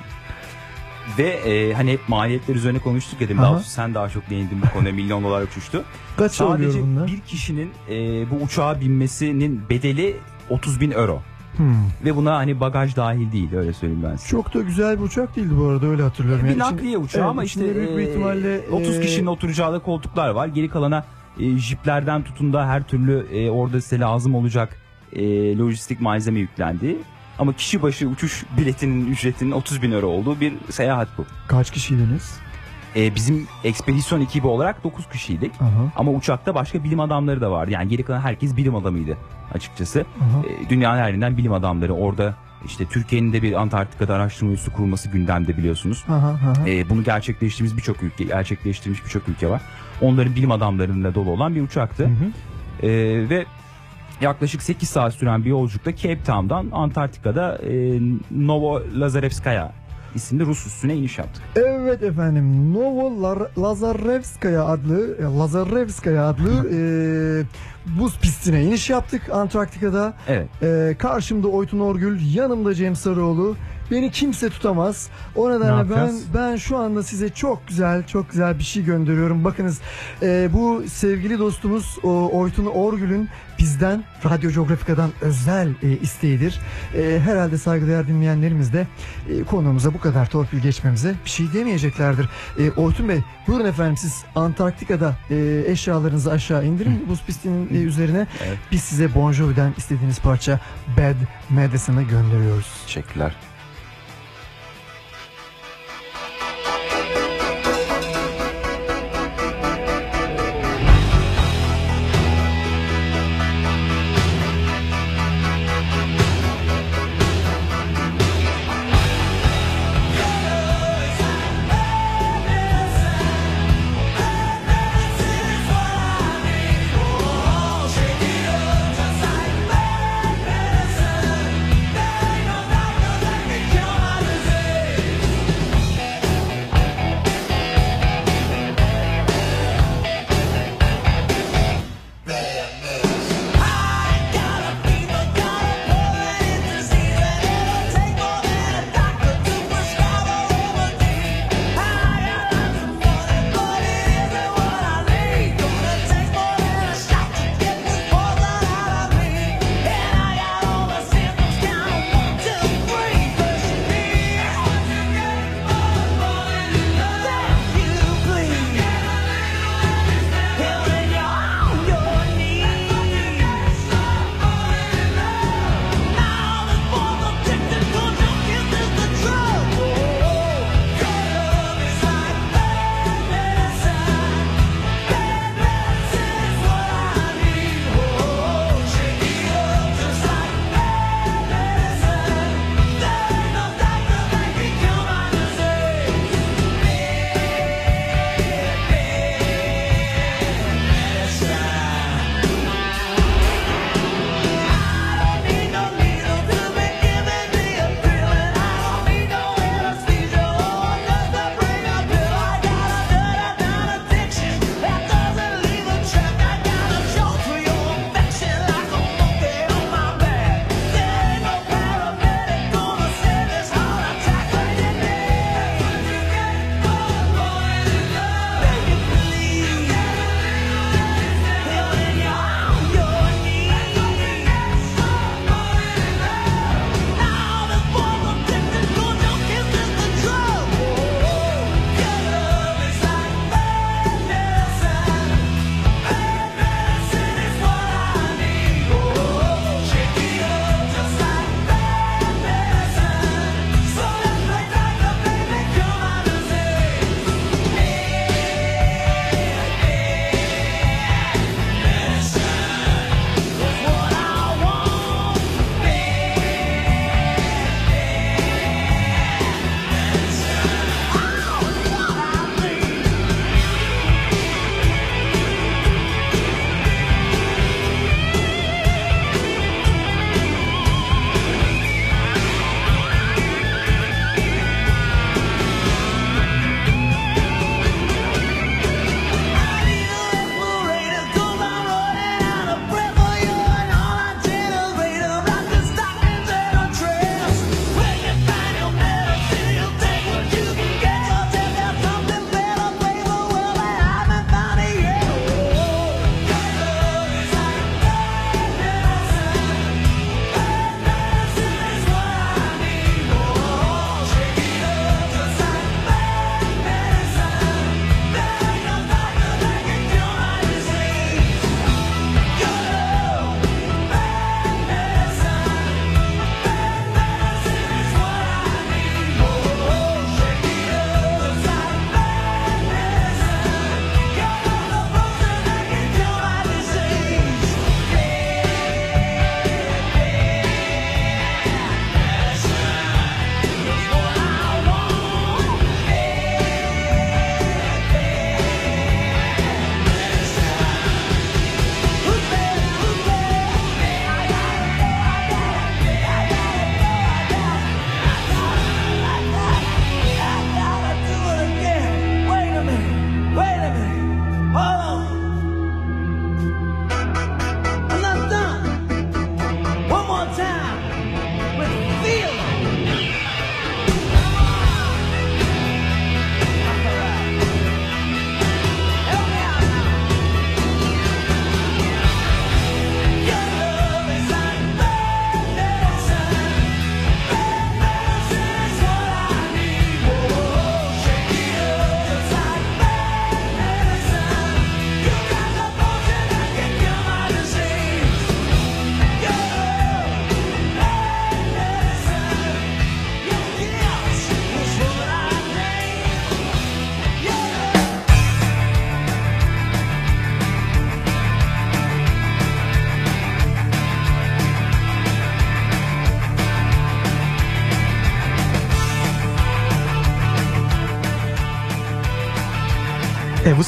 Ve e, hani hep maliyetler üzerine konuştuk ya demin. Aha. Daha sen daha çok değindin bu konuya milyon dolar uçuştu. Kaç Sadece bir kişinin e, bu uçağa binmesinin bedeli 30 bin euro. Hmm. Ve buna hani bagaj dahil değil öyle söyleyeyim ben size. Çok da güzel bir uçak değildi bu arada öyle hatırlıyorum. bir Yani nakliye uçağı evet, ama işte büyük bir e, ihtimalle 30 e, kişinin oturacağı da koltuklar var. Geri kalana e, jiplerden tutun da her türlü e, orada size lazım olacak e, lojistik malzeme yüklendi. Ama kişi başı uçuş biletinin ücretinin 30 bin euro olduğu bir seyahat bu. kaç kişiydiniz? E, bizim ekspedisyon ekibi olarak 9 kişiydik. Aha. Ama uçakta başka bilim adamları da vardı. Yani geri kalan herkes bilim adamıydı açıkçası. Aha. E, dünyanın her yerinden bilim adamları orada işte Türkiye'nin de bir Antarktika'da araştırma üssü kurulması gündemde biliyorsunuz. Aha, aha. E, bunu gerçekleştirdiğimiz birçok ülke, gerçekleştirmiş birçok ülke var. Onların bilim adamlarıyla dolu olan bir uçaktı. E, ve yaklaşık 8 saat süren bir yolculukta Cape Town'dan Antarktika'da e, Novolazarevskaya isimli Rus üssüne iniş yaptık. Evet efendim Novo Lazarevskaya adlı e, Lazarevskaya adlı e, buz pistine iniş yaptık Antarktika'da. Evet. E, karşımda Oytun Orgül, yanımda Cem Sarıoğlu. Beni kimse tutamaz. O nedenle ben yapacağız? ben şu anda size çok güzel çok güzel bir şey gönderiyorum. Bakınız e, bu sevgili dostumuz o, Oytun Orgül'ün bizden Radyo Geografika'dan özel e, isteğidir. E, herhalde saygıdeğer dinleyenlerimiz de e, konuğumuza bu kadar torpil geçmemize bir şey demeyeceklerdir. E, Oytun Bey buyurun efendim siz Antarktika'da e, eşyalarınızı aşağı indirin buz pistinin e, üzerine. Evet. Biz size Bon Jovi'den istediğiniz parça Bad Medicine'ı gönderiyoruz. Teşekkürler.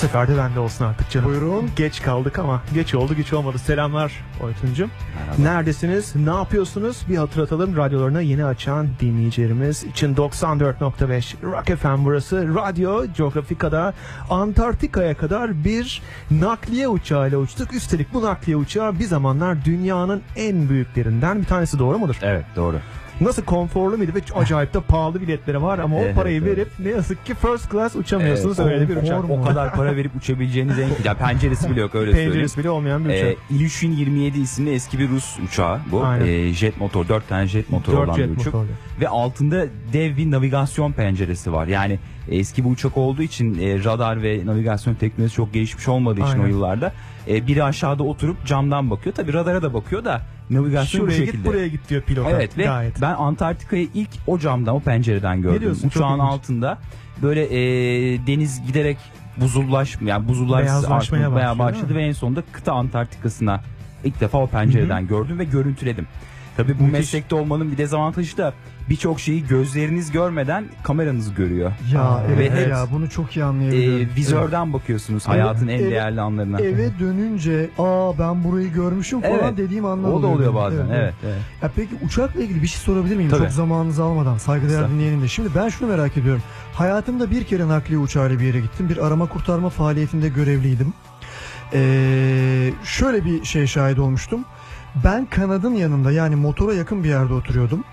Sefer de bende olsun artık canım. Buyurun. Geç kaldık ama geç oldu güç olmadı. Selamlar Oytun'cum. Neredesiniz? Ne yapıyorsunuz? Bir hatırlatalım radyolarına yeni açan dinleyicilerimiz için 94.5 Rock FM burası. Radyo Geografika'da Antarktika'ya kadar bir nakliye uçağıyla uçtuk. Üstelik bu nakliye uçağı bir zamanlar dünyanın en büyüklerinden bir tanesi doğru mudur? Evet doğru. Nasıl konforlu muydu ve acayip de pahalı biletleri var ama o parayı verip ne yazık ki first class uçamıyorsunuz Evet, öyle bir uçak. O kadar para verip uçabileceğiniz en... Ya penceresi bile yok öyle söyleyeyim. Penceresi bile olmayan bir uçak. Ee, Ilyushin 27 isimli eski bir Rus uçağı bu. Ee, jet motor, 4 tane jet motor olan jet bir uçak. motorlu. Ve altında dev bir navigasyon penceresi var. Yani eski bir uçak olduğu için e, radar ve navigasyon teknolojisi çok gelişmiş olmadığı için Aynen. o yıllarda e, biri aşağıda oturup camdan bakıyor. Tabii radara da bakıyor da navigasyon bu Şuraya şekilde. git buraya git diyor pilota. Evet ve Gayet. ben Antarktika'yı ilk o camdan o pencereden gördüm. diyorsun? Çok Uçağın altında böyle e, deniz giderek buzullaş yani buzullar Beyazlaşmaya başladı değil ve en sonunda kıta Antarktika'sına ilk defa o pencereden gördüm ve görüntüledim. Tabii bu Müthiş. meslekte olmanın bir dezavantajı da birçok şeyi gözleriniz görmeden kameranız görüyor. Ya Aa, evet ve hep, ya bunu çok iyi e, anlayabiliyorum. vizörden bakıyorsunuz Evet. hayatın en Eve- değerli anlarına. Eve dönünce aa ben burayı görmüşüm falan Evet. dediğim anlar O da oluyor bazen. Evet, evet. Ya peki uçakla ilgili bir şey sorabilir miyim? Tabii. Çok zamanınızı almadan saygıdeğer dinleyenim de. Şimdi ben şunu merak ediyorum. Hayatımda bir kere nakliye uçağıyla bir yere gittim. Bir arama kurtarma faaliyetinde görevliydim. Ee, şöyle bir şey şahit olmuştum. Ben kanadın yanında yani motora yakın bir yerde oturuyordum.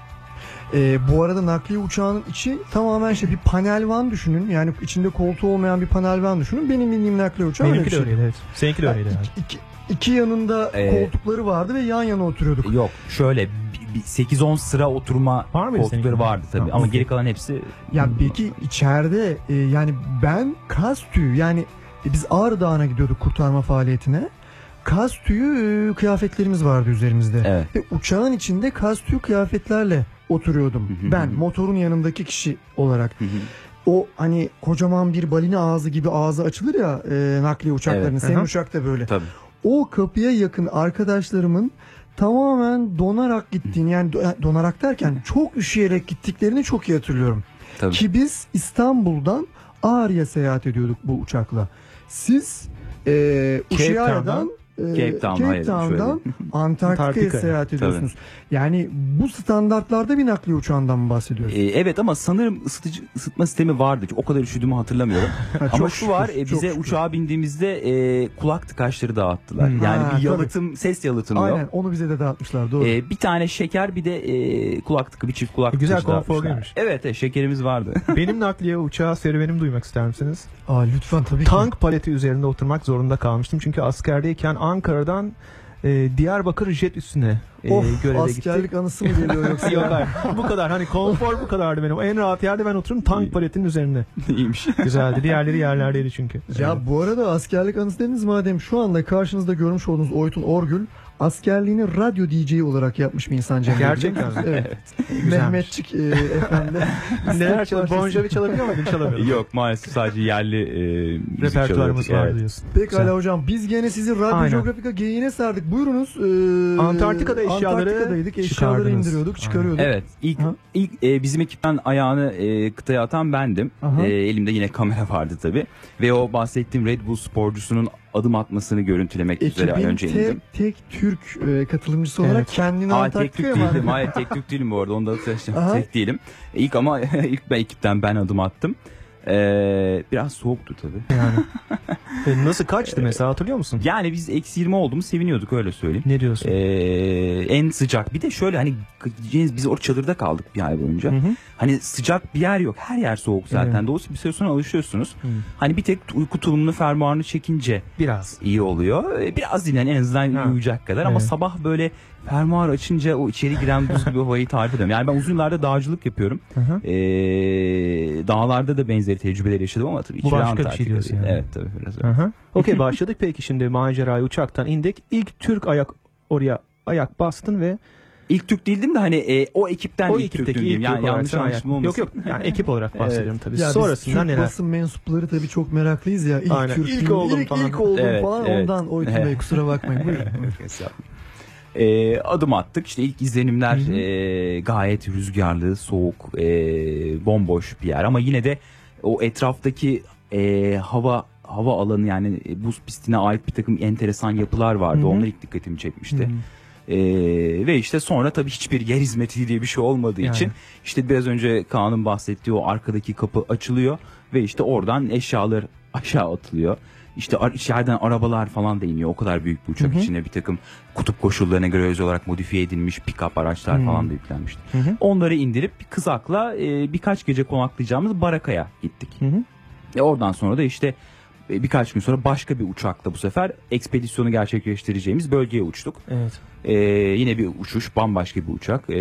Ee, bu arada nakliye uçağının içi tamamen işte bir panel van düşünün. Yani içinde koltuğu olmayan bir panel van düşünün. Benim bildiğim nakliye uçağı öyle Benimki bir de şey. öyleydi evet. Seninki de öyleydi. iki- iki, iki yanında Ee, koltukları vardı ve yan yana oturuyorduk. Yok şöyle bir- bir 8-10 sıra oturma Var mıydı koltukları seninki? vardı tabii Ha, ama geri kalan hepsi Ya peki içeride e, yani ben kas tüyü yani e, biz Ağrı Dağı'na gidiyorduk kurtarma faaliyetine. Kas tüyü e, kıyafetlerimiz vardı üzerimizde. Evet. Ve uçağın içinde kas tüyü kıyafetlerle oturuyordum. Hı hı ben motorun yanındaki kişi olarak. O hani kocaman bir balina ağzı gibi ağzı açılır ya e, nakliye uçaklarının. Evet. Senin uçak da böyle. tabii. O kapıya yakın arkadaşlarımın tamamen donarak gittiğini yani do- donarak derken çok üşüyerek gittiklerini çok iyi hatırlıyorum. Tabii. Ki biz İstanbul'dan Ağrı'ya seyahat ediyorduk bu uçakla. Siz e, e, Cape Town, hayır, Town'dan Antarktika'ya Antarktika'ya. seyahat ediyorsunuz. Yani bu standartlarda bir nakliye uçağından mı bahsediyoruz? Ee, evet ama sanırım ısıtıcı ısıtma sistemi vardı. O kadar üşüdüğümü hatırlamıyorum. ama çok şu var şükür, e, çok bize şükür. uçağa bindiğimizde e, kulak tıkaçları dağıttılar. Hmm. Yani Ha, bir tabii. yalıtım, ses yalıtımı yok. Aynen onu bize de dağıtmışlar doğru. E, bir tane şeker bir de e, kulak tıkı bir çift kulak E, güzel, konforluymuş. Evet, evet şekerimiz vardı. Benim nakliye uçağı serüvenimi duymak ister misiniz? Aa, lütfen tabii ki. Tank paleti üzerinde oturmak zorunda kalmıştım. Çünkü askerdeyken Ankara'dan e, Diyarbakır jet üstüne e, Of göreve askerlik gittik. anısı mı geliyor yoksa? Yok hayır. Bu kadar hani konfor bu kadardı benim. En rahat yerde ben otururum tank paletinin üzerinde. İyiymiş. Güzeldi. Diğerleri yerlerdeydi çünkü. Ya bu arada askerlik anısı dediniz madem şu anda karşınızda görmüş olduğunuz Oytun Orgül askerliğini radyo DJ olarak yapmış bir insan Cem Gerçekten musunuz? Evet. Mehmetçik e, efendi. Neler çalıyor? Bon Jovi çalabiliyor muydun? Çalamıyordum. Yok maalesef sadece yerli e, müzik Repertuarımız var evet. diyorsun. Pekala Güzel. hocam biz gene sizi Radyo Aynen. Geografika geyiğine sardık. Buyurunuz. Ee, Antarktika'da eşyaları Antarktika'daydık. Eşyaları çıkardınız. indiriyorduk, çıkarıyorduk. Evet ilk Ha. ilk e, bizim ekipten ayağını e, kıtaya atan bendim. Aha. E, elimde yine kamera vardı tabi ve o bahsettiğim Red Bull sporcusunun adım atmasını görüntülemek üzere Ekibin önce indim. tek, tek Türk e, katılımcısı olarak Evet. kendini Aa, tek Antarktika'ya Türk aldın? Hayır tek Türk değilim bu arada. Onu da söyleyeyim. Aha. tek değilim. İlk ama ilk ben ekipten ben adım attım. Ee, biraz soğuktu tabii. Yani. E, nasıl kaçtı mesela hatırlıyor musun? Yani biz eksi 20 olduğumuz seviniyorduk öyle söyleyeyim. Ne diyorsun? Ee, en sıcak. Bir de şöyle hani diyeceğiniz biz orada çadırda kaldık bir ay boyunca. Hı hı. Hani sıcak bir yer yok. Her yer soğuk zaten. Evet. Dolayısıyla bir süre sonra alışıyorsunuz. Hı. Hani bir tek uyku tulumunu fermuarını çekince Biraz. iyi oluyor. Ee, Biraz dinlen en azından uyuyacak kadar ama Evet. sabah böyle fermuar açınca o içeri giren buz gibi havayı tarif ediyorum. Yani ben uzun yıllarda dağcılık yapıyorum. Ee, dağlarda da benzeri tecrübeler yaşadım ama tabii Bu içeri başka bir şey Antarktika diyorsun yani. Evet tabii biraz öyle. Okey başladık peki şimdi macerayı uçaktan indik. İlk Türk ayak oraya ayak bastın ve İlk Türk değildim de hani e, o ekipten o ilk Türk ekipteki diyeyim. ilk Yani yanlış anlaşılma Yok olmasın. yok yani ekip olarak bahsediyorum tabii. Ya biz Sonrasında Türk neler? basın mensupları tabii çok meraklıyız ya. İlk Aynen. Türk İlk oldum ilk, falan. ilk oldum Evet, falan evet. ondan Oytun Evet. Kusura bakmayın. Buyurun. Ee, adım attık. İşte ilk izlenimler Hı hı. e, gayet rüzgarlı, soğuk, e, bomboş bir yer ama yine de o etraftaki e, hava hava alanı yani e, buz pistine ait bir takım enteresan yapılar vardı. Hı hı. Onlar ilk dikkatimi çekmişti. Hı hı. Ee, ve işte sonra tabii hiçbir yer hizmeti diye bir şey olmadığı Yani. için işte biraz önce Kaan'ın bahsettiği o arkadaki kapı açılıyor ve işte oradan eşyalar aşağı atılıyor. İşte içeriden arabalar falan da iniyor. O kadar büyük bir uçak Hı hı. içinde bir takım kutup koşullarına göre özel olarak modifiye edilmiş pick-up araçlar Hı. falan da yüklenmişti. Hı hı. Onları indirip bir kızakla e, birkaç gece konaklayacağımız Baraka'ya gittik. Hı hı. Ve oradan sonra da işte e, birkaç gün sonra başka bir uçakla bu sefer ekspedisyonu gerçekleştireceğimiz bölgeye uçtuk. Evet. Ee, yine bir uçuş, bambaşka bir uçak. Ee,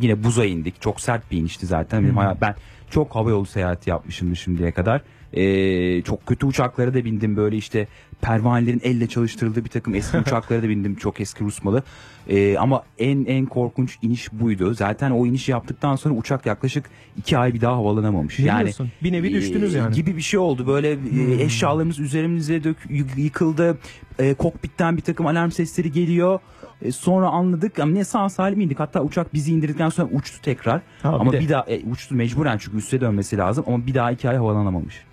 yine buza indik. Çok sert bir inişti zaten. Benim hayat- ben çok havayolu seyahati yapmışımdır şimdiye kadar. Ee, çok kötü uçaklara da bindim. Böyle işte pervanelerin elle çalıştırıldığı bir takım eski uçaklara da bindim. Çok eski Rus malı. Ee, ama en en korkunç iniş buydu. Zaten o inişi yaptıktan sonra uçak yaklaşık iki ay bir daha havalanamamış. Ne yani diyorsun? Bir nevi e, düştünüz yani. Gibi bir şey oldu. Böyle e, Hmm. eşyalarımız üzerimize dök, yık- yıkıldı. E, kokpitten bir takım alarm sesleri geliyor. E, sonra anladık ama ne sağ salim indik. Hatta uçak bizi indirdikten sonra uçtu tekrar. Ha, bir ama de- bir, daha e, uçtu mecburen çünkü üste dönmesi lazım ama bir daha iki ay havalanamamış.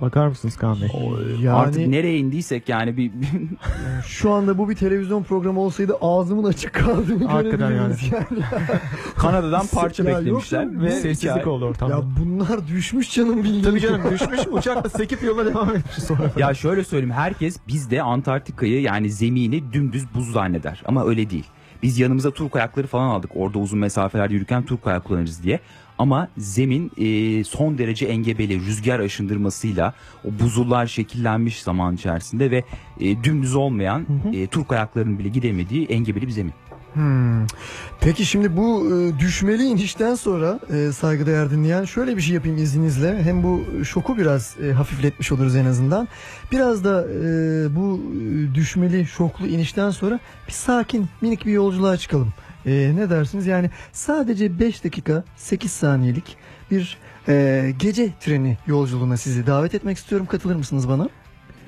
Bakar mısınız Kaan Bey? Yani Artık nereye indiysek yani bir şu anda bu bir televizyon programı olsaydı ağzımın açık kaldığını Hakikaten görebiliriz yani. Kanada'dan parça Ya beklemişler ve Sessizlik oldu ortamda. Ya bunlar düşmüş canım bildiğin. Tabii canım düşmüş uçakla sekip yola devam etmiş sonra. Ya şöyle söyleyeyim herkes bizde Antarktika'yı yani zemini dümdüz buz zanneder ama öyle değil. Biz yanımıza turk ayakları falan aldık orada uzun mesafelerde yürürken turk ayak kullanırız diye. Ama zemin e, son derece engebeli rüzgar aşındırmasıyla o buzullar şekillenmiş zaman içerisinde ve e, dümdüz olmayan e, turk ayaklarının bile gidemediği engebeli bir zemin. Hmm. Peki şimdi bu e, düşmeli inişten sonra e, saygıdeğer dinleyen şöyle bir şey yapayım izninizle. Hem bu şoku biraz e, hafifletmiş oluruz en azından. Biraz da e, bu e, düşmeli şoklu inişten sonra bir sakin minik bir yolculuğa çıkalım. E, ne dersiniz? Yani sadece 5 dakika 8 saniyelik bir e, gece treni yolculuğuna sizi davet etmek istiyorum. Katılır mısınız bana?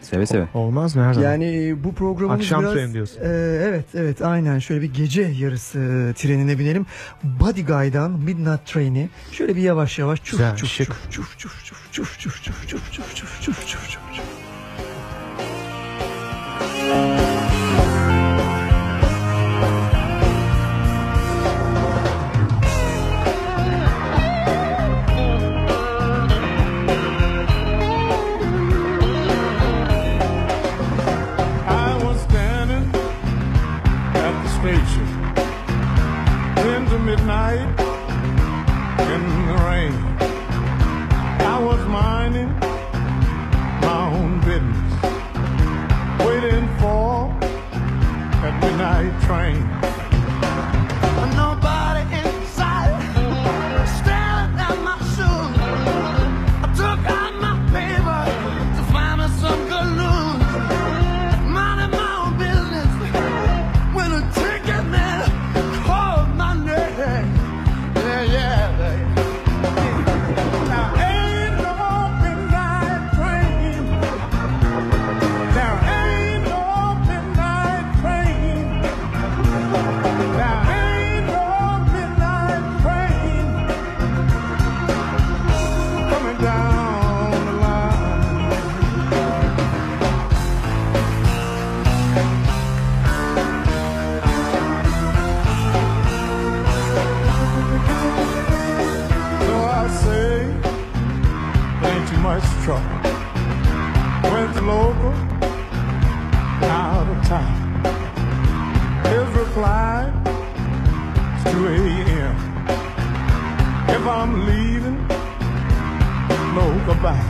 Seve seve. Olmaz mı her zaman? Yani bu programımız Akşam biraz... treni diyorsun. Ee, evet evet aynen şöyle bir gece yarısı e, trenine binelim. Body Guy'dan Midnight Train'i şöyle bir yavaş yavaş çuf çuf, çuf çuf çuf çuf çuf çuf çuf çuf çuf çuf çuf çuf çuf çuf. I'm leaving. No goodbye.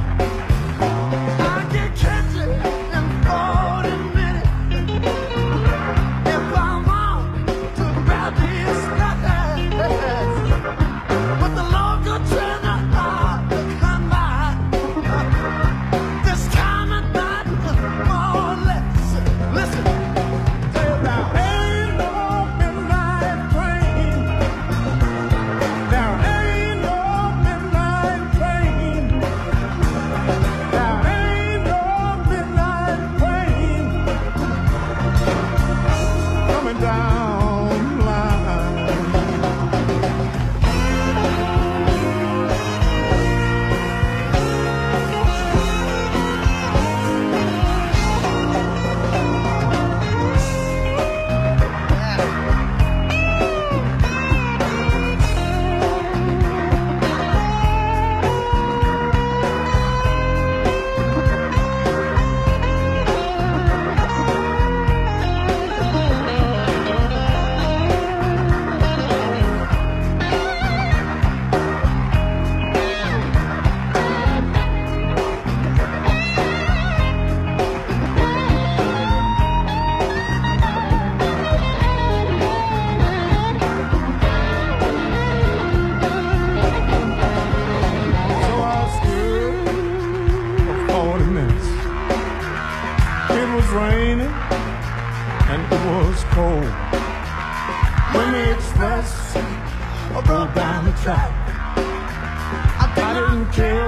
I didn't care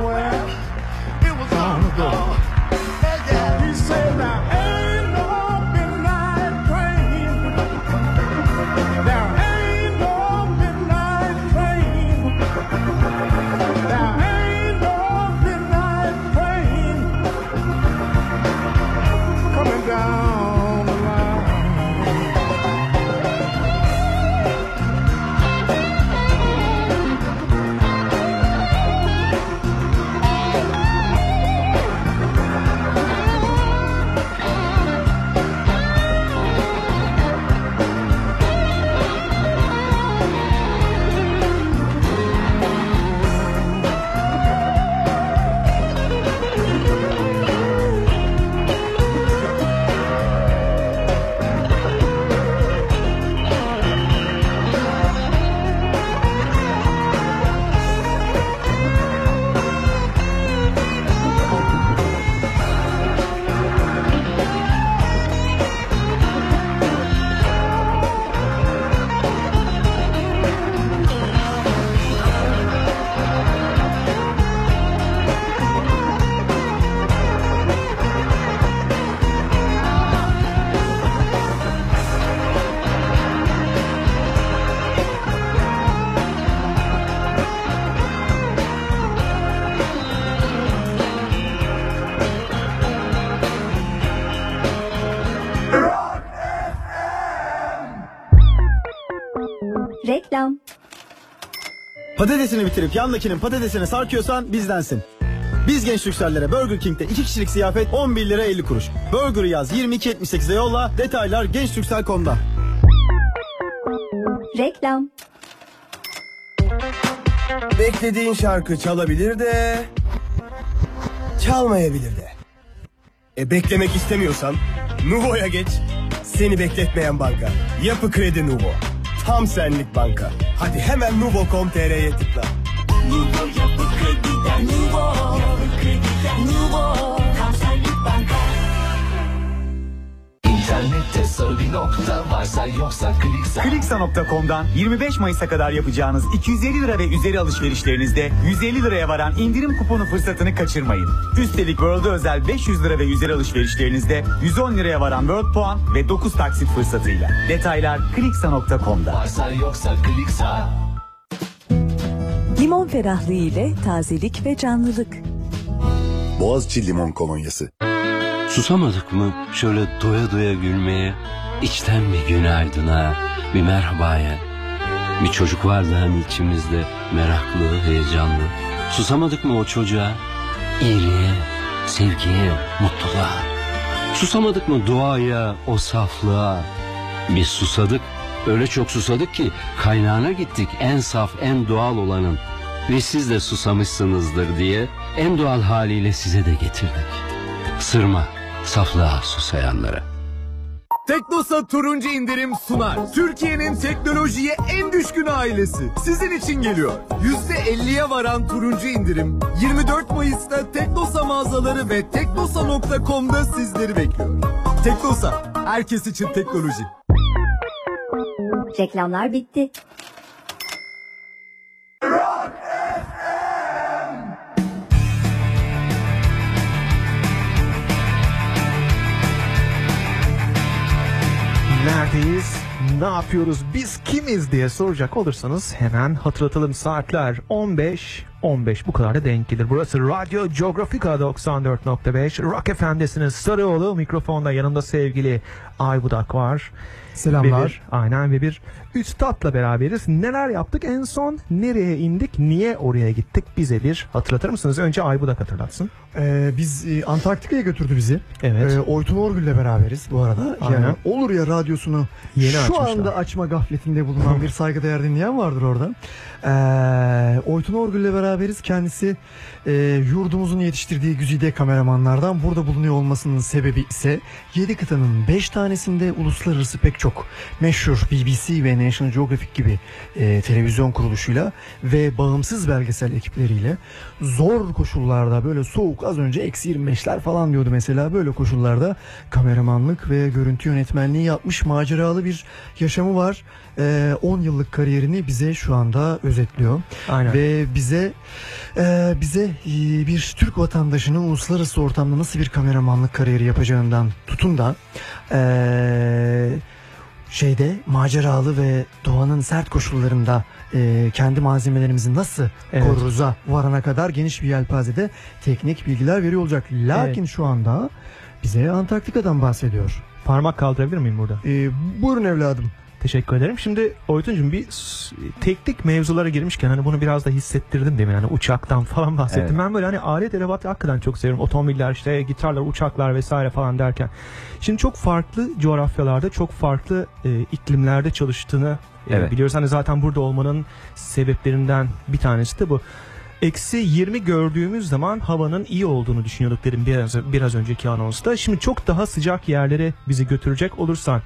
Patatesini bitirip yandakinin patatesini sarkıyorsan bizdensin. Biz genç Türksellere Burger King'de 2 kişilik ziyafet 11 lira 50 kuruş. Burger'ı yaz 22.78'e yolla. Detaylar gençtürksel.com'da. Reklam. Beklediğin şarkı çalabilir de çalmayabilir de. E beklemek istemiyorsan Nuvo'ya geç. Seni bekletmeyen banka. Yapı Kredi Nuvo. Tam senlik banka. Hadi hemen nuvo.com.tr'ye tıkla. Nuvo yapı sarı bir nokta varsa yoksa Kliksa. Kliksa.com'dan 25 Mayıs'a kadar yapacağınız 250 lira ve üzeri alışverişlerinizde 150 liraya varan indirim kuponu fırsatını kaçırmayın. Üstelik World'a özel 500 lira ve üzeri alışverişlerinizde 110 liraya varan World puan ve 9 taksit fırsatıyla. Detaylar Kliksa.com'da. Varsa yoksa Kliksa. Limon ferahlığı ile tazelik ve canlılık. Boğaziçi Limon Kolonyası. Susamadık mı şöyle doya doya gülmeye, içten bir günaydına, bir merhabaya. Bir çocuk vardı hani içimizde meraklı, heyecanlı. Susamadık mı o çocuğa? İyiliğe, sevgiye, mutluluğa. Susamadık mı duaya, o saflığa? Biz susadık, öyle çok susadık ki kaynağına gittik en saf, en doğal olanın. Ve siz de susamışsınızdır diye en doğal haliyle size de getirdik. Sırma, saflığa susayanlara. Teknosa turuncu indirim sunar. Türkiye'nin teknolojiye en düşkün ailesi. Sizin için geliyor. %50'ye varan turuncu indirim. 24 Mayıs'ta Teknosa mağazaları ve teknosa.com'da sizleri bekliyor. Teknosa, herkes için teknoloji. Reklamlar bitti. Neredeyiz? Ne yapıyoruz? Biz kimiz diye soracak olursanız hemen hatırlatalım saatler 15 15 bu kadar da denk gelir. Burası Radyo Geografika 94.5 Rock FM'desiniz. Sarıoğlu mikrofonda yanımda sevgili Aybudak var. Selamlar. Ve bir, aynen ve bir üstadla beraberiz. Neler yaptık en son? Nereye indik? Niye oraya gittik? Bize bir hatırlatır mısınız? Önce Aybudak hatırlatsın. Ee, biz e, Antarktika'ya götürdü bizi. Evet. Ee, Oytun Orgül'le beraberiz bu arada. Aynen. Yani olur ya radyosunu Yeni şu açmışlar. anda açma gafletinde bulunan bir saygıdeğer dinleyen vardır orada. Ee, Oytun Orgül'le beraber beraberiz. Kendisi e, yurdumuzun yetiştirdiği güzide kameramanlardan burada bulunuyor olmasının sebebi ise 7 kıtanın 5 tanesinde uluslararası pek çok meşhur BBC ve National Geographic gibi e, televizyon kuruluşuyla ve bağımsız belgesel ekipleriyle zor koşullarda böyle soğuk az önce eksi 25'ler falan diyordu mesela böyle koşullarda kameramanlık ve görüntü yönetmenliği yapmış maceralı bir yaşamı var. E, 10 yıllık kariyerini bize şu anda özetliyor. Aynen. Ve bize e, bize e, bir Türk vatandaşının uluslararası ortamda nasıl bir kameramanlık kariyeri yapacağından tutun da e, şeyde maceralı ve doğanın sert koşullarında e, kendi malzemelerimizi nasıl Evet. koruruza varana kadar geniş bir yelpazede teknik bilgiler veriyor olacak. Lakin şu anda bize Antarktika'dan bahsediyor. Parmak kaldırabilir miyim burada? E, buyurun evladım. Teşekkür ederim. Şimdi Oytuncuğum bir teknik mevzulara girmişken hani bunu biraz da hissettirdim demin hani uçaktan falan bahsettim. Evet. Ben böyle hani alet edevat hakikaten çok seviyorum. Otomobiller işte gitarlar, uçaklar vesaire falan derken. Şimdi çok farklı coğrafyalarda, çok farklı e, iklimlerde çalıştığını e, Evet. biliyoruz. Hani zaten burada olmanın sebeplerinden bir tanesi de bu. Eksi 20 gördüğümüz zaman havanın iyi olduğunu düşünüyorduk dedim biraz, biraz önceki anonsta. Şimdi çok daha sıcak yerlere bizi götürecek olursan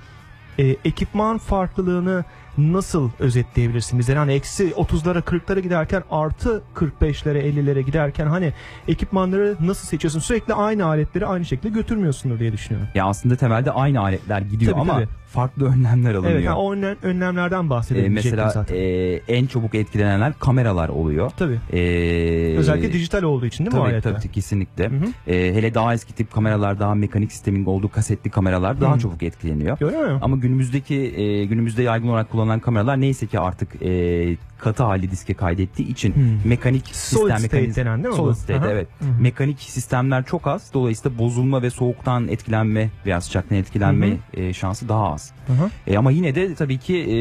e, ekipman farklılığını nasıl özetleyebilirsin bize? Hani eksi 30'lara 40'lara giderken artı 45'lere 50'lere giderken hani ekipmanları nasıl seçiyorsun? Sürekli aynı aletleri aynı şekilde götürmüyorsundur diye düşünüyorum. Ya aslında temelde aynı aletler gidiyor Tabii, ama tabii. farklı önlemler alınıyor. Evet, ha, o önlem- önlemlerden Ee, bahsedebilecektim mesela zaten. e, en çabuk etkilenenler kameralar oluyor. Tabii. Ee, Özellikle dijital olduğu için değil mi tabii, o aletler? Tabii kesinlikle. Ee, hele daha eski tip kameralar, daha mekanik sistemin olduğu kasetli kameralar daha Hı. çabuk etkileniyor. Öyle mi? Ama günümüzdeki e, günümüzde yaygın olarak kullanılan kameralar neyse ki artık e, katı hali diske kaydettiği için Hı. mekanik Solid sistem state mekaniz- denen değil mi Solid state Aha. evet. Hı. Mekanik sistemler çok az. Dolayısıyla bozulma ve soğuktan etkilenme veya sıcaktan etkilenme Hı e, şansı daha az. Hı. E, ama yine de tabii ki e,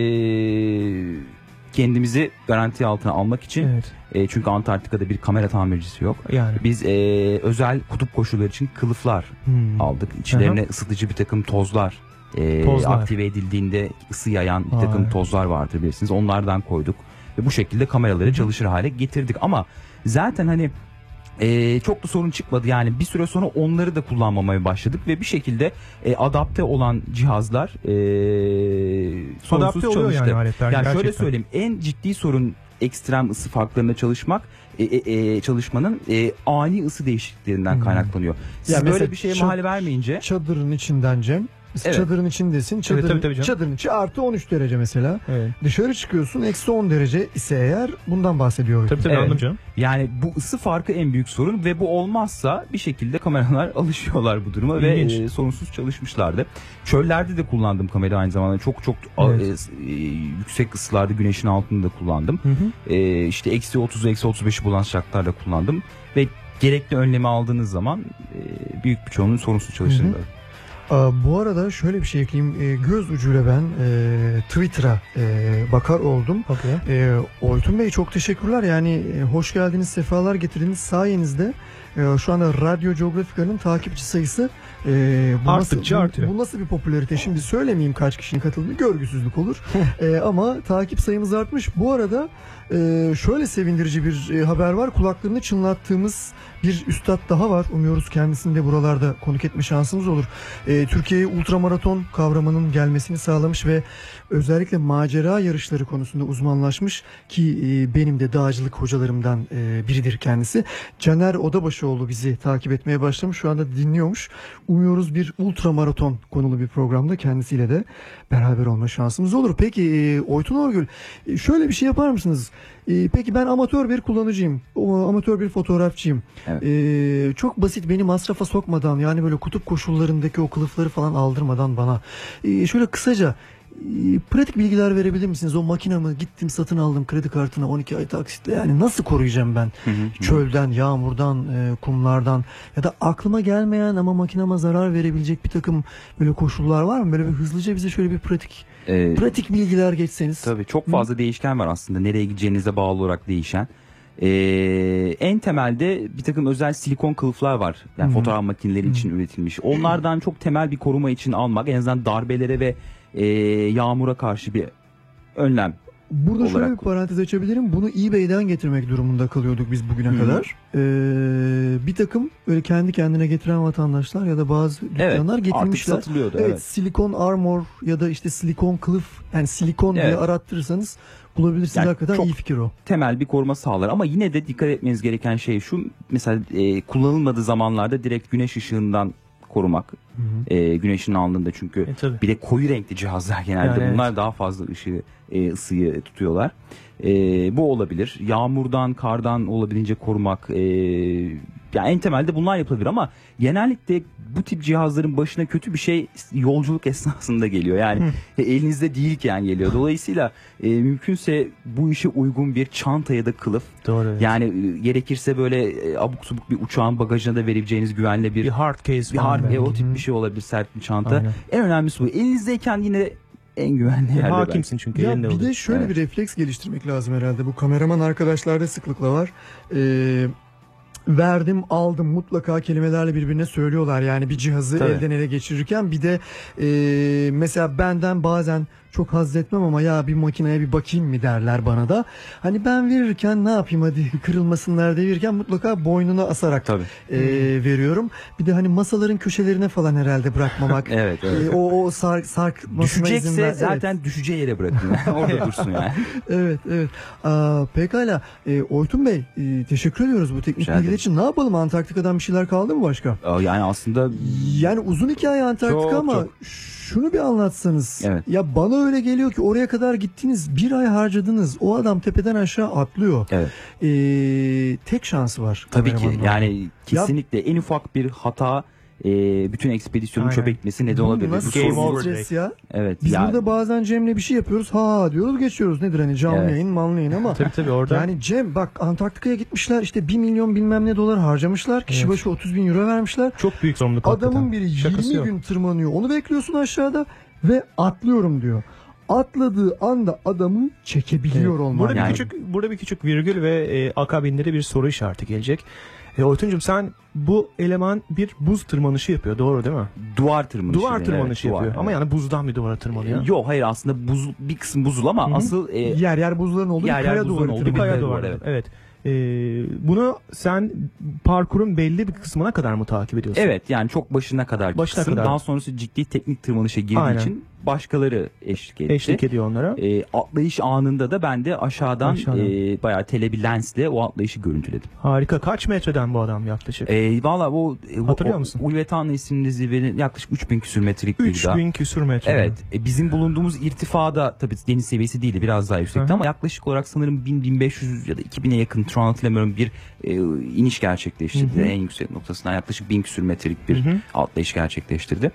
kendimizi garanti altına almak için Evet. e, çünkü Antarktika'da bir kamera tamircisi yok. Yani. Biz e, özel kutup koşulları için kılıflar Hmm. aldık. İçlerine Aha. ısıtıcı bir takım tozlar, e, Tozlar. aktive edildiğinde ısı yayan bir takım Vay. tozlar vardır bilirsiniz. Onlardan koyduk ve bu şekilde kameraları çalışır hale getirdik. Ama zaten hani e, çok da sorun çıkmadı. Yani bir süre sonra onları da kullanmamaya başladık ve bir şekilde e, adapte olan cihazlar e, sorunsuz Adapte oluyor çalıştı. yani aletler Yani şöyle gerçekten. söyleyeyim en ciddi sorun ekstrem ısı farklarında çalışmak e, e, e, çalışmanın e, ani ısı değişikliklerinden Hmm. kaynaklanıyor. Siz Ya böyle bir şeye mahal vermeyince Çadırın içinden Cem. Evet. Çadırın içindesin. Çadırın, tabii, tabii canım. çadırın içi artı 13 derece mesela. Evet. Dışarı çıkıyorsun eksi 10 derece ise eğer bundan bahsediyor. Tabii tabii Evet. anladım canım. Yani bu ısı farkı en büyük sorun ve bu olmazsa bir şekilde kameralar alışıyorlar bu duruma ve İlginç. e, sorunsuz çalışmışlardı. Çöllerde de kullandım kamerayı aynı zamanda. Çok çok Evet. e, e, yüksek ısılarda güneşin altında kullandım. Hı hı. E, işte eksi 30'u eksi 35'i bulan sıcaklarla kullandım ve gerekli önlemi aldığınız zaman e, büyük bir çoğunun sorunsuz çalıştığını bu arada şöyle bir şey ekleyeyim. Ee, göz ucuyla ben e, Twitter'a e, bakar oldum. Okay. E, Oytun Bey çok teşekkürler. Yani e, hoş geldiniz, sefalar getirdiniz. Sayenizde şu anda Radyo Geografika'nın takipçi sayısı e, bu Arttıkça nasıl, artıyor. Bu, bu nasıl bir popülarite? Şimdi söylemeyeyim kaç kişinin katıldığını görgüsüzlük olur. E, ama takip sayımız artmış. Bu arada e, şöyle sevindirici bir e, haber var. Kulaklarını çınlattığımız bir üstad daha var. Umuyoruz kendisini de buralarda konuk etme şansımız olur. E, Türkiye'ye ultramaraton kavramının gelmesini sağlamış ve özellikle macera yarışları konusunda uzmanlaşmış ki e, benim de dağcılık hocalarımdan e, biridir kendisi. Caner Odabaşıoğlu bizi takip etmeye başlamış. Şu anda dinliyormuş. Umuyoruz bir ultramaraton konulu bir programda kendisiyle de beraber olma şansımız olur. Peki e, Oytun Orgül e, şöyle bir şey yapar mısınız? E, peki ben amatör bir kullanıcıyım. O, amatör bir fotoğrafçıyım. Evet. E, çok basit beni masrafa sokmadan yani böyle kutup koşullarındaki o kılıfları falan aldırmadan bana e, şöyle kısaca pratik bilgiler verebilir misiniz? O makinamı gittim satın aldım kredi kartına 12 ay taksitle yani nasıl koruyacağım ben çölden, yağmurdan, e, kumlardan ya da aklıma gelmeyen ama makinama zarar verebilecek bir takım böyle koşullar var mı? Böyle bir hızlıca bize şöyle bir pratik Ee, pratik bilgiler geçseniz. Tabii çok fazla değişken var aslında nereye gideceğinize bağlı olarak değişen. Ee, en temelde bir takım özel silikon kılıflar var. Yani Hı hı. fotoğraf makineleri için üretilmiş. Onlardan çok temel bir koruma için almak en azından darbelere ve e, yağmura karşı bir önlem Burada şöyle bir parantez açabilirim. Bunu eBay'den getirmek durumunda kalıyorduk biz bugüne Hı hı. kadar. Ee, bir takım böyle kendi kendine getiren vatandaşlar ya da bazı Evet, dükkanlar artık getirmişler. satılıyordu, Evet, evet. silikon armor ya da işte silikon kılıf yani silikon diye Evet. arattırırsanız bulabilirsiniz. Yani Hakikaten çok iyi fikir o. temel bir koruma sağlar ama yine de dikkat etmeniz gereken şey şu mesela e, kullanılmadığı zamanlarda direkt güneş ışığından korumak. E, güneşin alnında çünkü bir de koyu renkli cihazlar genelde Yani evet. bunlar daha fazla ışığı e, ısıyı tutuyorlar. E, bu olabilir. Yağmurdan, kardan olabildiğince korumak. E, yani en temelde bunlar yapılabilir ama genellikle bu tip cihazların başına kötü bir şey yolculuk esnasında geliyor. Yani elinizde değilken geliyor. Dolayısıyla e, mümkünse bu işe uygun bir çanta ya da kılıf. Doğru. Yani e, gerekirse böyle e, abuk subuk bir uçağın bagajına da verebileceğiniz güvenli bir, Bir hard case bir falan hard, belki. e, o tip bir şey olabilir sert bir çanta. Aynen. En önemlisi bu. Elinizdeyken yine en güvenli yerde. hakimsin çünkü Ya elinde bir oluyor. de şöyle Evet. bir refleks geliştirmek lazım herhalde. Bu kameraman arkadaşlarda sıklıkla var. Ee, verdim aldım mutlaka kelimelerle birbirine söylüyorlar. Yani bir cihazı Tabii. elden ele geçirirken bir de e, mesela benden bazen çok haz etmem ama ya bir makineye bir bakayım mı derler bana da. Hani ben verirken ne yapayım hadi kırılmasınlar diye verirken mutlaka boynuna asarak Tabii. e, veriyorum. Bir de hani masaların köşelerine falan herhalde bırakmamak. Evet, evet. E, o o sar, sarkmasına izin Düşecekse ver. Evet. zaten düşeceği yere bırakın. Orada dursun yani. Evet evet. Aa, pekala. E, Oytun Bey e, teşekkür ediyoruz bu teknik bilgiler ederim. için. Ne yapalım Antarktika'dan bir şeyler kaldı mı başka? Yani aslında Yani uzun hikaye Antarktika Çok, ama çok. şunu bir anlatsanız. Evet. Ya bana öyle geliyor ki oraya kadar gittiniz bir ay harcadınız. O adam tepeden aşağı atlıyor. Evet. E, tek şansı var. Tabii ki yani kesinlikle en ufak bir hata e, bütün ekspedisyonun Aynen. çöpe gitmesi neden Bu olabilir. nasıl Bu bir sorun- stres ya? Evet. Biz yani- burada bazen Cem'le bir şey yapıyoruz. Ha diyoruz geçiyoruz. Nedir hani canlı Evet. yayın manlı yayın ama. Tabii tabii orada. Yani Cem bak Antarktika'ya gitmişler işte 1 milyon bilmem ne dolar harcamışlar. Kişi Evet. başı 30 bin euro vermişler. Çok büyük sorumluluk Adamın hakikaten. biri 20 Şakası yok. gün tırmanıyor. Onu bekliyorsun aşağıda ve atlıyorum diyor. Atladığı anda adamı çekebiliyor Evet. olman. Burada yani. bir küçük burada bir küçük virgül ve e, akabinde de bir soru işareti gelecek. E, Oytuncuğum sen bu eleman bir buz tırmanışı yapıyor doğru değil mi? Duvar tırmanışı. Duvar yani, tırmanışı evet, duvar, yapıyor. Ama evet. yani buzdan bir duvara tırmanıyor. Yok hayır aslında buz bir kısım buzul ama Hı hı. asıl e, yer yer buzların olduğu yer bir kaya duvarı. olduğu bir kaya duvar, duvarı. evet. Evet. E, bunu sen parkurun belli bir kısmına kadar mı takip ediyorsun? Evet yani çok başına kadar Başına kısım. kadar. Daha sonrası ciddi teknik tırmanışa girdiği Aynen. için başkaları eşlik etti. Eşlik ediyor onlara. E, atlayış anında da ben de aşağıdan, Aşağıdan. e, bayağı tele bir lensle o atlayışı görüntüledim. Harika. Kaç metreden bu adam yaklaşık? E, Valla o, e, Hatırlıyor o, musun? Ulvetana isimli zirvenin yaklaşık 3000 küsür metrelik bir 3000 küsür metre. Evet. E, bizim bulunduğumuz irtifada tabii deniz seviyesi değildi biraz daha yüksekti Hı hı. ama yaklaşık olarak sanırım 1000-1500 ya da 2000'e yakın şu an hatırlamıyorum bir e, iniş gerçekleştirdi. Hı hı. En yüksek noktasından yaklaşık 1000 küsür metrelik bir Hı hı. atlayış gerçekleştirdi.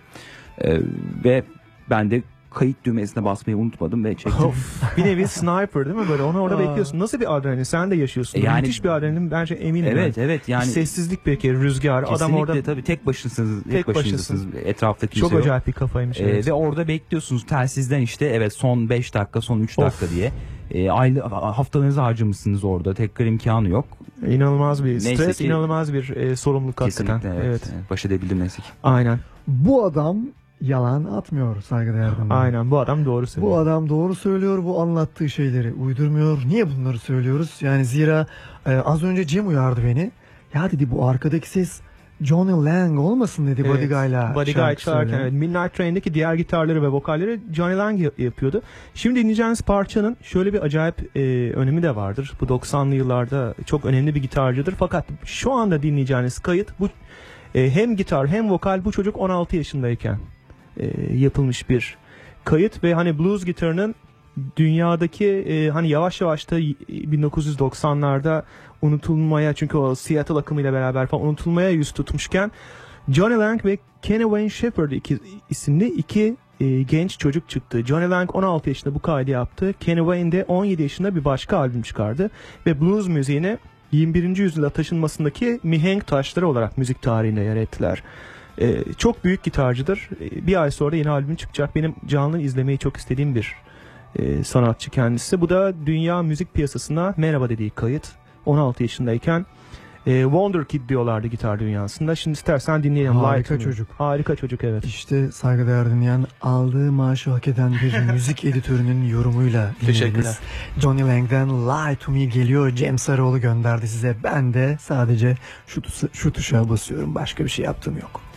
E, ve ben de kayıt düğmesine basmayı unutmadım ve çektim. Of, bir nevi sniper değil mi böyle onu orada Aa. bekliyorsun. Nasıl bir adrenalin sen de yaşıyorsun. E yani- Müthiş bir adrenalin bence eminim. Evet ben. evet yani Bir sessizlik belki rüzgar adam kesinlikle orada tabii tek başınasınız tek, Tek başınızsınız etrafta kimse çok yok. acayip bir kafaymış. E, evet. ve orada bekliyorsunuz telsizden işte evet son 5 dakika son 3 Of. dakika diye. E, aylı, haftalarınızı harcamışsınız orada tekrar imkanı yok. İnanılmaz bir Neyse stres, ki- inanılmaz bir e, sorumluluk Kesinlikle hakikaten. evet. Evet. evet. Baş edebildim neyse ki. Aynen. Bu adam yalan atmıyor saygıdeğer dinleyen. Aynen bu adam doğru söylüyor. Bu adam doğru söylüyor. Bu anlattığı şeyleri uydurmuyor. Niye bunları söylüyoruz? Yani zira e, az önce Cem uyardı beni. Ya dedi bu arkadaki ses Johnny Lang olmasın dedi Evet, Buddy Guy'la. Buddy Guy çalarken evet, Midnight Train'deki diğer gitarları ve vokalleri Johnny Lang yap- yapıyordu. Şimdi dinleyeceğiniz parçanın şöyle bir acayip e, önemi de vardır. Bu 90'lı yıllarda çok önemli bir gitarcıdır. Fakat şu anda dinleyeceğiniz kayıt bu e, hem gitar hem vokal bu çocuk 16 yaşındayken e, yapılmış bir kayıt ve hani blues gitarının dünyadaki e, hani yavaş yavaş da y- 1990'larda unutulmaya çünkü o Seattle akımıyla beraber falan unutulmaya yüz tutmuşken Johnny Lang ve Kenny Wayne Shepherd iki, isimli iki e, genç çocuk çıktı. Johnny Lang 16 yaşında bu kaydı yaptı. Kenny Wayne de 17 yaşında bir başka albüm çıkardı. Ve blues müziğine 21. yüzyıla taşınmasındaki mihenk taşları olarak müzik tarihine yer ettiler. E, çok büyük gitarcıdır. E, bir ay sonra yeni albüm çıkacak. Benim canlı izlemeyi çok istediğim bir e, sanatçı kendisi. Bu da dünya müzik piyasasına merhaba dediği kayıt. 16 yaşındayken E, Wonder Kid diyorlardı gitar dünyasında. Şimdi istersen dinleyelim. Harika Me. çocuk. Harika çocuk evet. İşte saygıdeğer dinleyen aldığı maaşı hak eden bir müzik editörünün yorumuyla Teşekkürler. Johnny Lang'den Lie To Me geliyor. Cem Sarıoğlu gönderdi size. Ben de sadece şu, şu tuşa basıyorum. Başka bir şey yaptığım yok.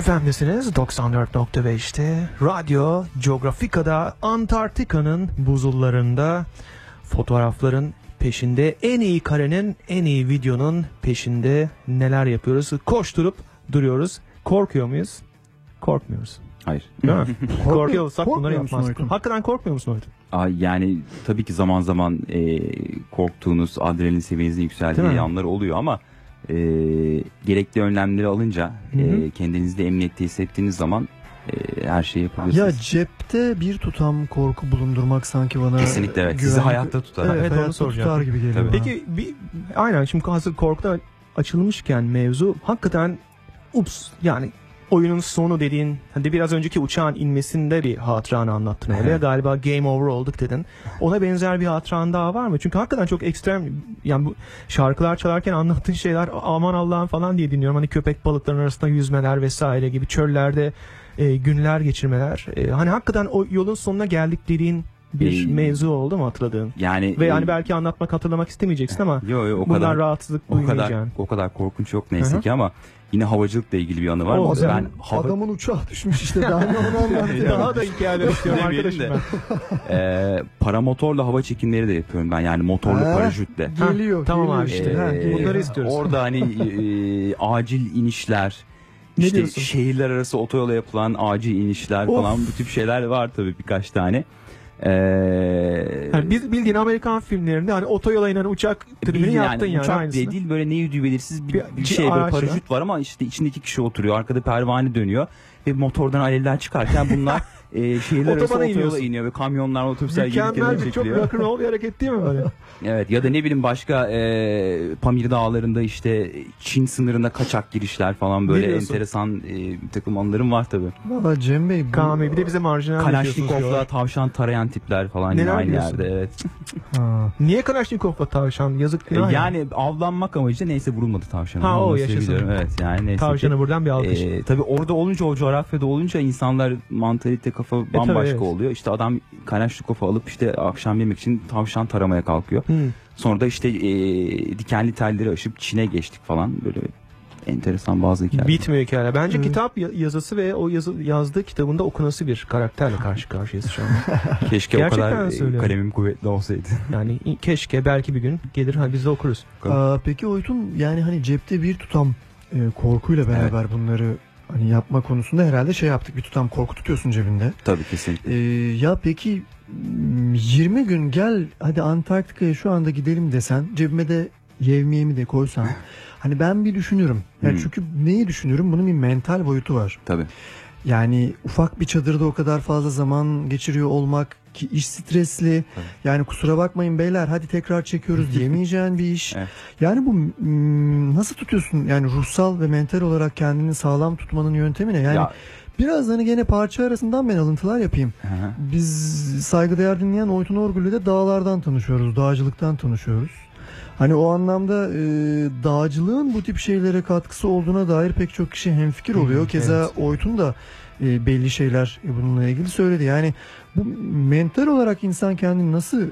FM'desiniz 94.5'te. Radyo Geografika'da Antarktika'nın buzullarında fotoğrafların peşinde en iyi karenin en iyi videonun peşinde neler yapıyoruz? Koşturup duruyoruz. Korkuyor muyuz? Korkmuyoruz. Hayır. Değil mi? Korkuyor olsak bunları. Oytun? Hakikaten korkmuyor musun? Aa, yani tabii ki zaman zaman e, korktuğunuz adrenalin seviyenizin yükseldiği mi? anlar oluyor ama e, gerekli önlemleri alınca Hı hı. e, kendinizde emniyette hissettiğiniz zaman e, her şeyi yapabilirsiniz. Ya cepte bir tutam korku bulundurmak sanki bana Kesinlikle evet. Sizi hayatta tutar. Evet, Evet, onu hayatta soracağım. tutar gibi geliyor. Tabii. Peki bir, aynen şimdi hazır korkuda açılmışken mevzu hakikaten ups yani oyunun sonu dediğin hadi biraz önceki uçağın inmesinde bir hatıranı anlattın öyle Evet. galiba game over olduk dedin. Ona benzer bir hatıran daha var mı? Çünkü hakikaten çok ekstrem yani bu şarkılar çalarken anlattığın şeyler aman Allah'ım falan diye dinliyorum. Hani köpek balıkların arasında yüzmeler vesaire gibi çöllerde e, günler geçirmeler. E, hani hakikaten o yolun sonuna geldik dediğin bir Ee, mevzu oldu mu hatırladığın? Yani Ve hani belki anlatmak hatırlamak istemeyeceksin ama Yo, yo, o bundan kadar rahatsızlık o kadar o kadar korkunç yok neyse Hı hı. ki ama yine havacılıkla ilgili bir anı var. O, ben hava Adamın uçağı düşmüş işte daha ne onu anlat ya. Daha da hikayeler istiyorum arkadaşım ben. Ee, paramotorla hava çekimleri de yapıyorum ben yani motorlu Ha, paraşütle. Geliyor. tamam geliyor abi işte. Ha, Ee, geliyor. bunları istiyoruz. Orada hani e, acil inişler, Ne işte diyorsun? şehirler arası otoyola yapılan acil inişler Of. falan bu tip şeyler var tabii birkaç tane. Ee, Yani biz bildiğin Amerikan filmlerinde hani otoyola inen uçak Bildiğin yaptın yani, uçak diye değil böyle ne yüdüğü belirsiz bir, Bir- bir şey böyle paraşüt var ama işte içinde iki kişi oturuyor arkada pervane dönüyor ve motordan alevler çıkarken bunlar e, şehirler arası Otobana otoyola iniyorsun. iniyor ve kamyonlar otobüsler Mükemmel gediklerine bir çok çekiliyor. rock'n'roll bir hareket değil mi böyle? Evet ya da ne bileyim başka e, Pamir Dağları'nda işte Çin sınırında kaçak girişler falan böyle enteresan e, bir takım anılarım var tabii. Valla Cem Bey bu- Kaan Bey bir de bize marjinal Kalaşnikov'la yapıyorsunuz tavşan tarayan tipler falan yine Neler aynı diyorsun? yerde evet. Ha. Niye Kalaşnikov'la tavşan? Yazık E, günah ya. yani avlanmak amacıyla neyse vurulmadı tavşanı. Ha, o Olması yaşasın. Evet yani neyse Tavşana ki. buradan bir alkış. E, tabii orada olunca o coğrafyada olunca insanlar mantalite kafa E, tabii, bambaşka evet. oluyor. İşte adam Kalaşnikov'u alıp işte akşam yemek için tavşan taramaya kalkıyor. Hı. Sonra da işte e, dikenli telleri aşıp Çin'e geçtik falan böyle enteresan bazı hikayeler. Bitmiyor hikaye. Bence Evet. kitap ya- yazısı ve o yazı, yazdığı kitabında okunası bir karakterle karşı karşıyayız şu an. Keşke o Gerçekten kadar e, söylüyorum. kalemim kuvvetli olsaydı. Yani keşke belki bir gün gelir hani biz de okuruz. Aa, peki Oytun yani hani cepte bir tutam e, korkuyla beraber bunları hani yapma konusunda herhalde şey yaptık bir tutam korku tutuyorsun cebinde. Tabii kesinlikle. Ee, ya peki m, 20 gün gel hadi Antarktika'ya şu anda gidelim desen cebime de yevmiyemi de koysan hani ben bir düşünürüm. Yani Hmm. çünkü neyi düşünürüm? Bunun bir mental boyutu var. Tabii. Yani ufak bir çadırda o kadar fazla zaman geçiriyor olmak ki iş stresli. Yani kusura bakmayın beyler hadi tekrar çekiyoruz diyemeyeceğin bir iş. Evet. Yani bu m, nasıl tutuyorsun? Yani ruhsal ve mental olarak kendini sağlam tutmanın yöntemi ne? Yani Ya- biraz hani gene parça arasından ben alıntılar yapayım. Hı hı. Biz saygıdeğer dinleyen Oytun Orgül'ü de dağlardan tanışıyoruz, dağcılıktan tanışıyoruz. Hani o anlamda e, dağcılığın bu tip şeylere katkısı olduğuna dair pek çok kişi hemfikir oluyor. Hı, Keza evet. Oytun da e, belli şeyler e, bununla ilgili söyledi. Yani bu mental olarak insan kendini nasıl e,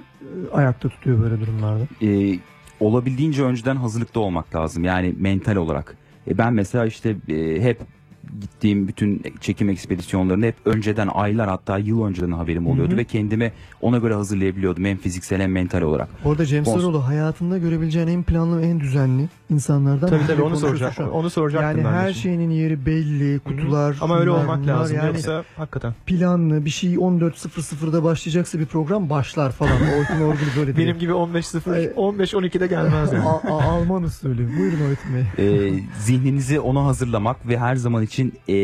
ayakta tutuyor böyle durumlarda? e, olabildiğince önceden hazırlıklı olmak lazım. Yani mental olarak. E, ben mesela işte e, hep gittiğim bütün çekim ekspedisyonlarında hep önceden aylar hatta yıl önceden haberim oluyordu Hı hı. ve kendimi ona göre hazırlayabiliyordum hem fiziksel hem mental olarak. Orada Cem Kons- Sarıoğlu hayatında görebileceğin en planlı ve en düzenli insanlardan Tabii tabii onu soracak. Onu soracaktım Yani ben de her şimdi. şeyinin yeri belli, kutular. Ama öyle şunlar, olmak bunlar. lazım. Yani Yoksa hakikaten. planlı bir şey 14.00'da başlayacaksa bir program başlar falan. Oytun Orgül böyle diyor. Benim gibi 15-0, Ay. 15-12'de gelmez yani. Alman usulü. Buyurun Oytun Bey. E, zihninizi ona hazırlamak ve her zaman için e,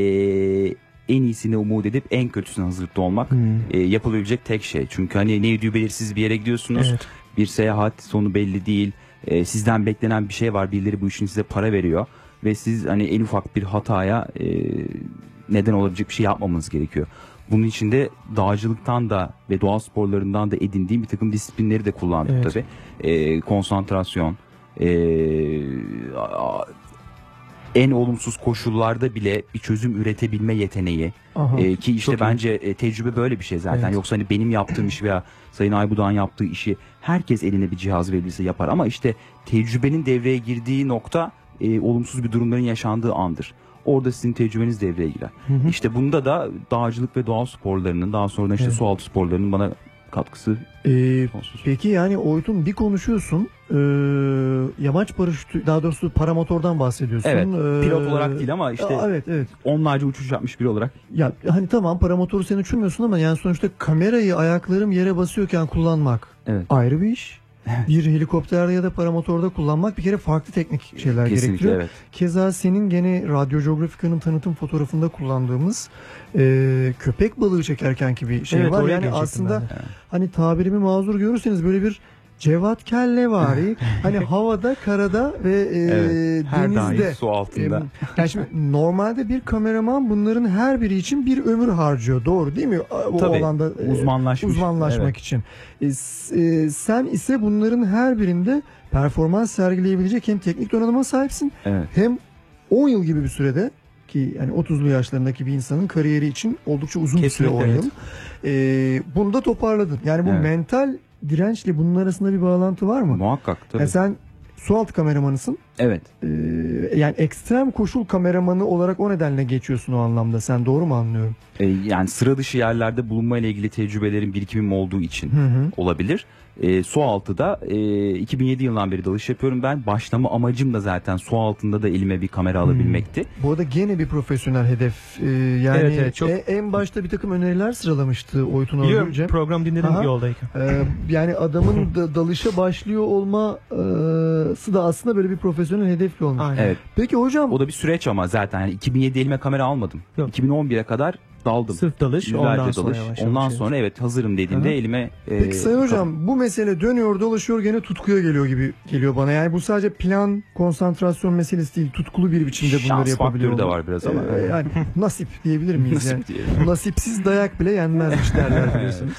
en iyisini umut edip en kötüsüne hazırlıklı olmak Hmm. e, yapılabilecek tek şey. Çünkü hani ne ödüğü belirsiz bir yere gidiyorsunuz. Evet. Bir seyahat sonu belli değil. E, sizden beklenen bir şey var. Birileri bu işin size para veriyor. Ve siz hani en ufak bir hataya e, neden olabilecek bir şey yapmamanız gerekiyor. Bunun için de dağcılıktan da ve doğa sporlarından da edindiğim bir takım disiplinleri de kullandım Evet. tabii. E, konsantrasyon, e, en olumsuz koşullarda bile bir çözüm üretebilme yeteneği. Aha, E, ki işte çok iyi. bence e, tecrübe böyle bir şey zaten. Evet. Yoksa hani benim yaptığım iş veya Sayın Aybudan yaptığı işi herkes eline bir cihaz verilirse yapar. Ama işte tecrübenin devreye girdiği nokta e, olumsuz bir durumların yaşandığı andır. Orada sizin tecrübeniz devreye girer. Hı hı. İşte bunda da dağcılık ve doğa sporlarının daha sonra işte Evet. sualtı sporlarının bana katkısı Ee, sonsuz. peki yani Oytun bir konuşuyorsun. Ee, yamaç paraşütü daha doğrusu paramotordan bahsediyorsun. Evet. Ee, Pilot olarak değil ama işte Aa, evet evet. onlarca uçuş yapmış biri olarak. Ya hani tamam paramotoru sen uçurmuyorsun ama yani sonuçta kamerayı ayaklarım yere basıyorken kullanmak Evet. ayrı bir iş. Bir helikopterde ya da paramotorda kullanmak bir kere farklı teknik şeyler Kesinlikle, gerektiriyor. evet. Keza senin gene Radyo Geografika'nın tanıtım fotoğrafında kullandığımız e, köpek balığı çekerkenki bir şey Evet, var. Yani aslında de. hani tabirimi mazur görürseniz böyle bir Cevat Kellevari hani havada, karada ve e, Evet, her daim denizde. su altında. E, yani şimdi normalde bir kameraman bunların her biri için bir ömür harcıyor. Doğru değil mi? O Tabii, alanda e, uzmanlaşmış. uzmanlaşmak Evet. için. E, e, sen ise bunların her birinde performans sergileyebilecek hem teknik donanıma sahipsin Evet. hem 10 yıl gibi bir sürede ki yani 30'lu yaşlarındaki bir insanın kariyeri için oldukça uzun bir süre Kesinlikle, 10 yıl. evet. E, bunu da toparladın. Yani bu Evet. mental dirençle bunun arasında bir bağlantı var mı? Muhakkak tabii. Yani sen sualtı kameramanısın. Evet. Ee, yani ekstrem koşul kameramanı olarak o nedenle geçiyorsun o anlamda. Sen doğru mu anlıyorum? E, yani sıra dışı yerlerde bulunma ile ilgili tecrübelerin birikimim olduğu için Hı hı. olabilir. E, su altıda e, 2007 yılından beri dalış yapıyorum ben. Başlama amacım da zaten su altında da elime bir kamera alabilmekti. Bu arada gene bir profesyonel hedef. Ee, yani Evet, evet, çok- e- en başta bir takım öneriler sıralamıştı Oytun Biliyorum Örgülce. program dinledim Aha. yoldayken. Ee, yani adamın da dalışa başlıyor olması da aslında böyle bir profesyonel hedefli olmuş. Evet. Peki hocam O da bir süreç ama zaten yani 2007 elime kamera almadım. 2011'e kadar daldım. Sırf dalış, Yüzlerce ondan sonra dalış. yavaş yavaş Ondan şey. sonra evet hazırım dediğimde Aha. elime e, Peki Sayın Hocam bu mesele dönüyor dolaşıyor gene tutkuya geliyor gibi geliyor bana. Yani bu sadece plan konsantrasyon meselesi değil tutkulu bir biçimde bunları Şans yapabiliyor. faktörü de var biraz ama. Ee, yani nasip diyebilir miyiz Nasip yani? diyelim. Nasipsiz dayak bile yenmezmiş derler biliyorsunuz.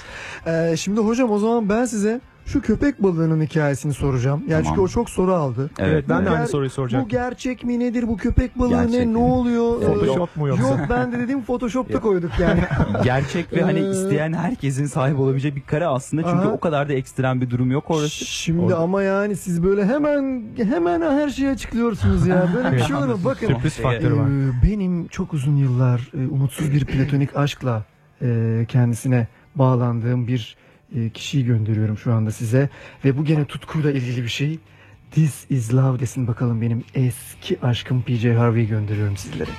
Ee, şimdi hocam o zaman ben size şu köpek balığının hikayesini soracağım. Yani Tamam. çünkü o çok soru aldı. Evet, ben de aynı ger- soruyu soracaktım. Bu gerçek mi nedir bu köpek balığı Gerçek ne mi? ne oluyor? Photoshop mu yoksa? Yok ben de dedim Photoshop'ta koyduk yani. Gerçek ve hani Ee, isteyen herkesin sahip olabileceği bir kare aslında. Çünkü Aha. o kadar da ekstrem bir durum yok orası. Şimdi Orada- ama yani siz böyle hemen hemen her şeyi açıklıyorsunuz ya. Böyle bir şey olur mu? Bakın. Sürpriz faktörü var. Ee, benim çok uzun yıllar e, umutsuz bir platonik aşkla e, kendisine bağlandığım bir e, kişiyi gönderiyorum şu anda size. Ve bu gene tutkuyla ilgili bir şey. This is love desin bakalım benim eski aşkım PJ Harvey'i gönderiyorum sizlere.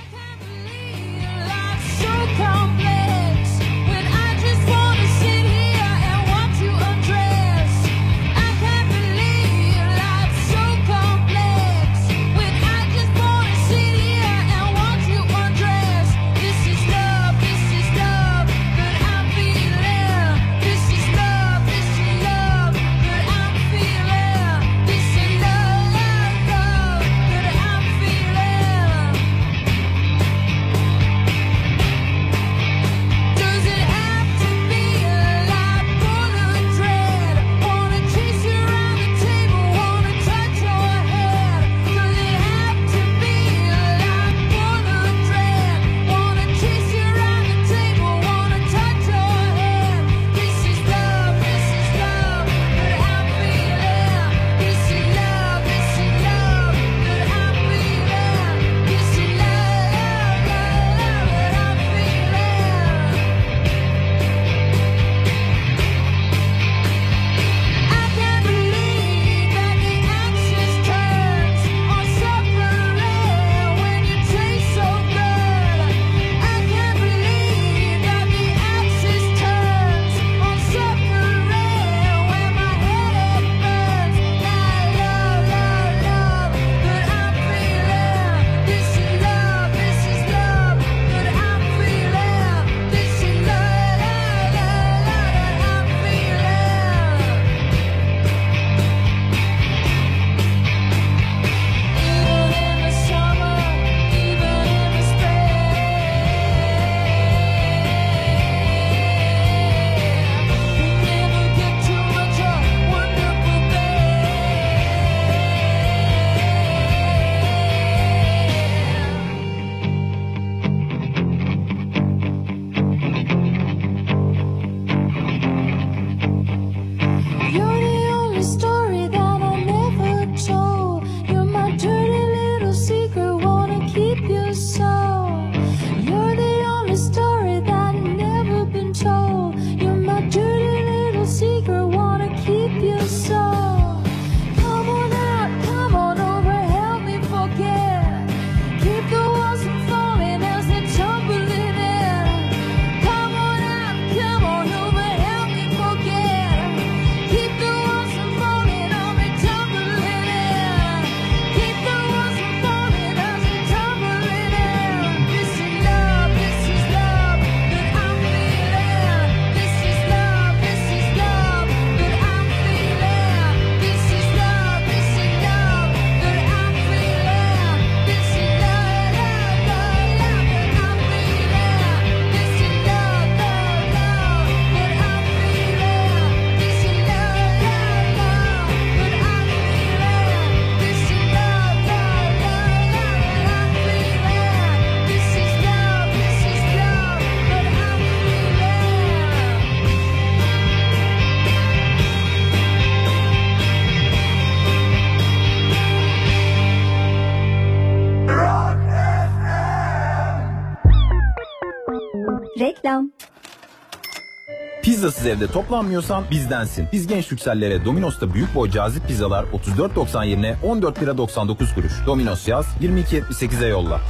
Evde toplanmıyorsan bizdensin. Biz genç yüksellere Domino's'ta büyük boy cazip pizzalar 34.90 yerine 14 lira 99 kuruş. Domino's yaz 22.78'e yolla.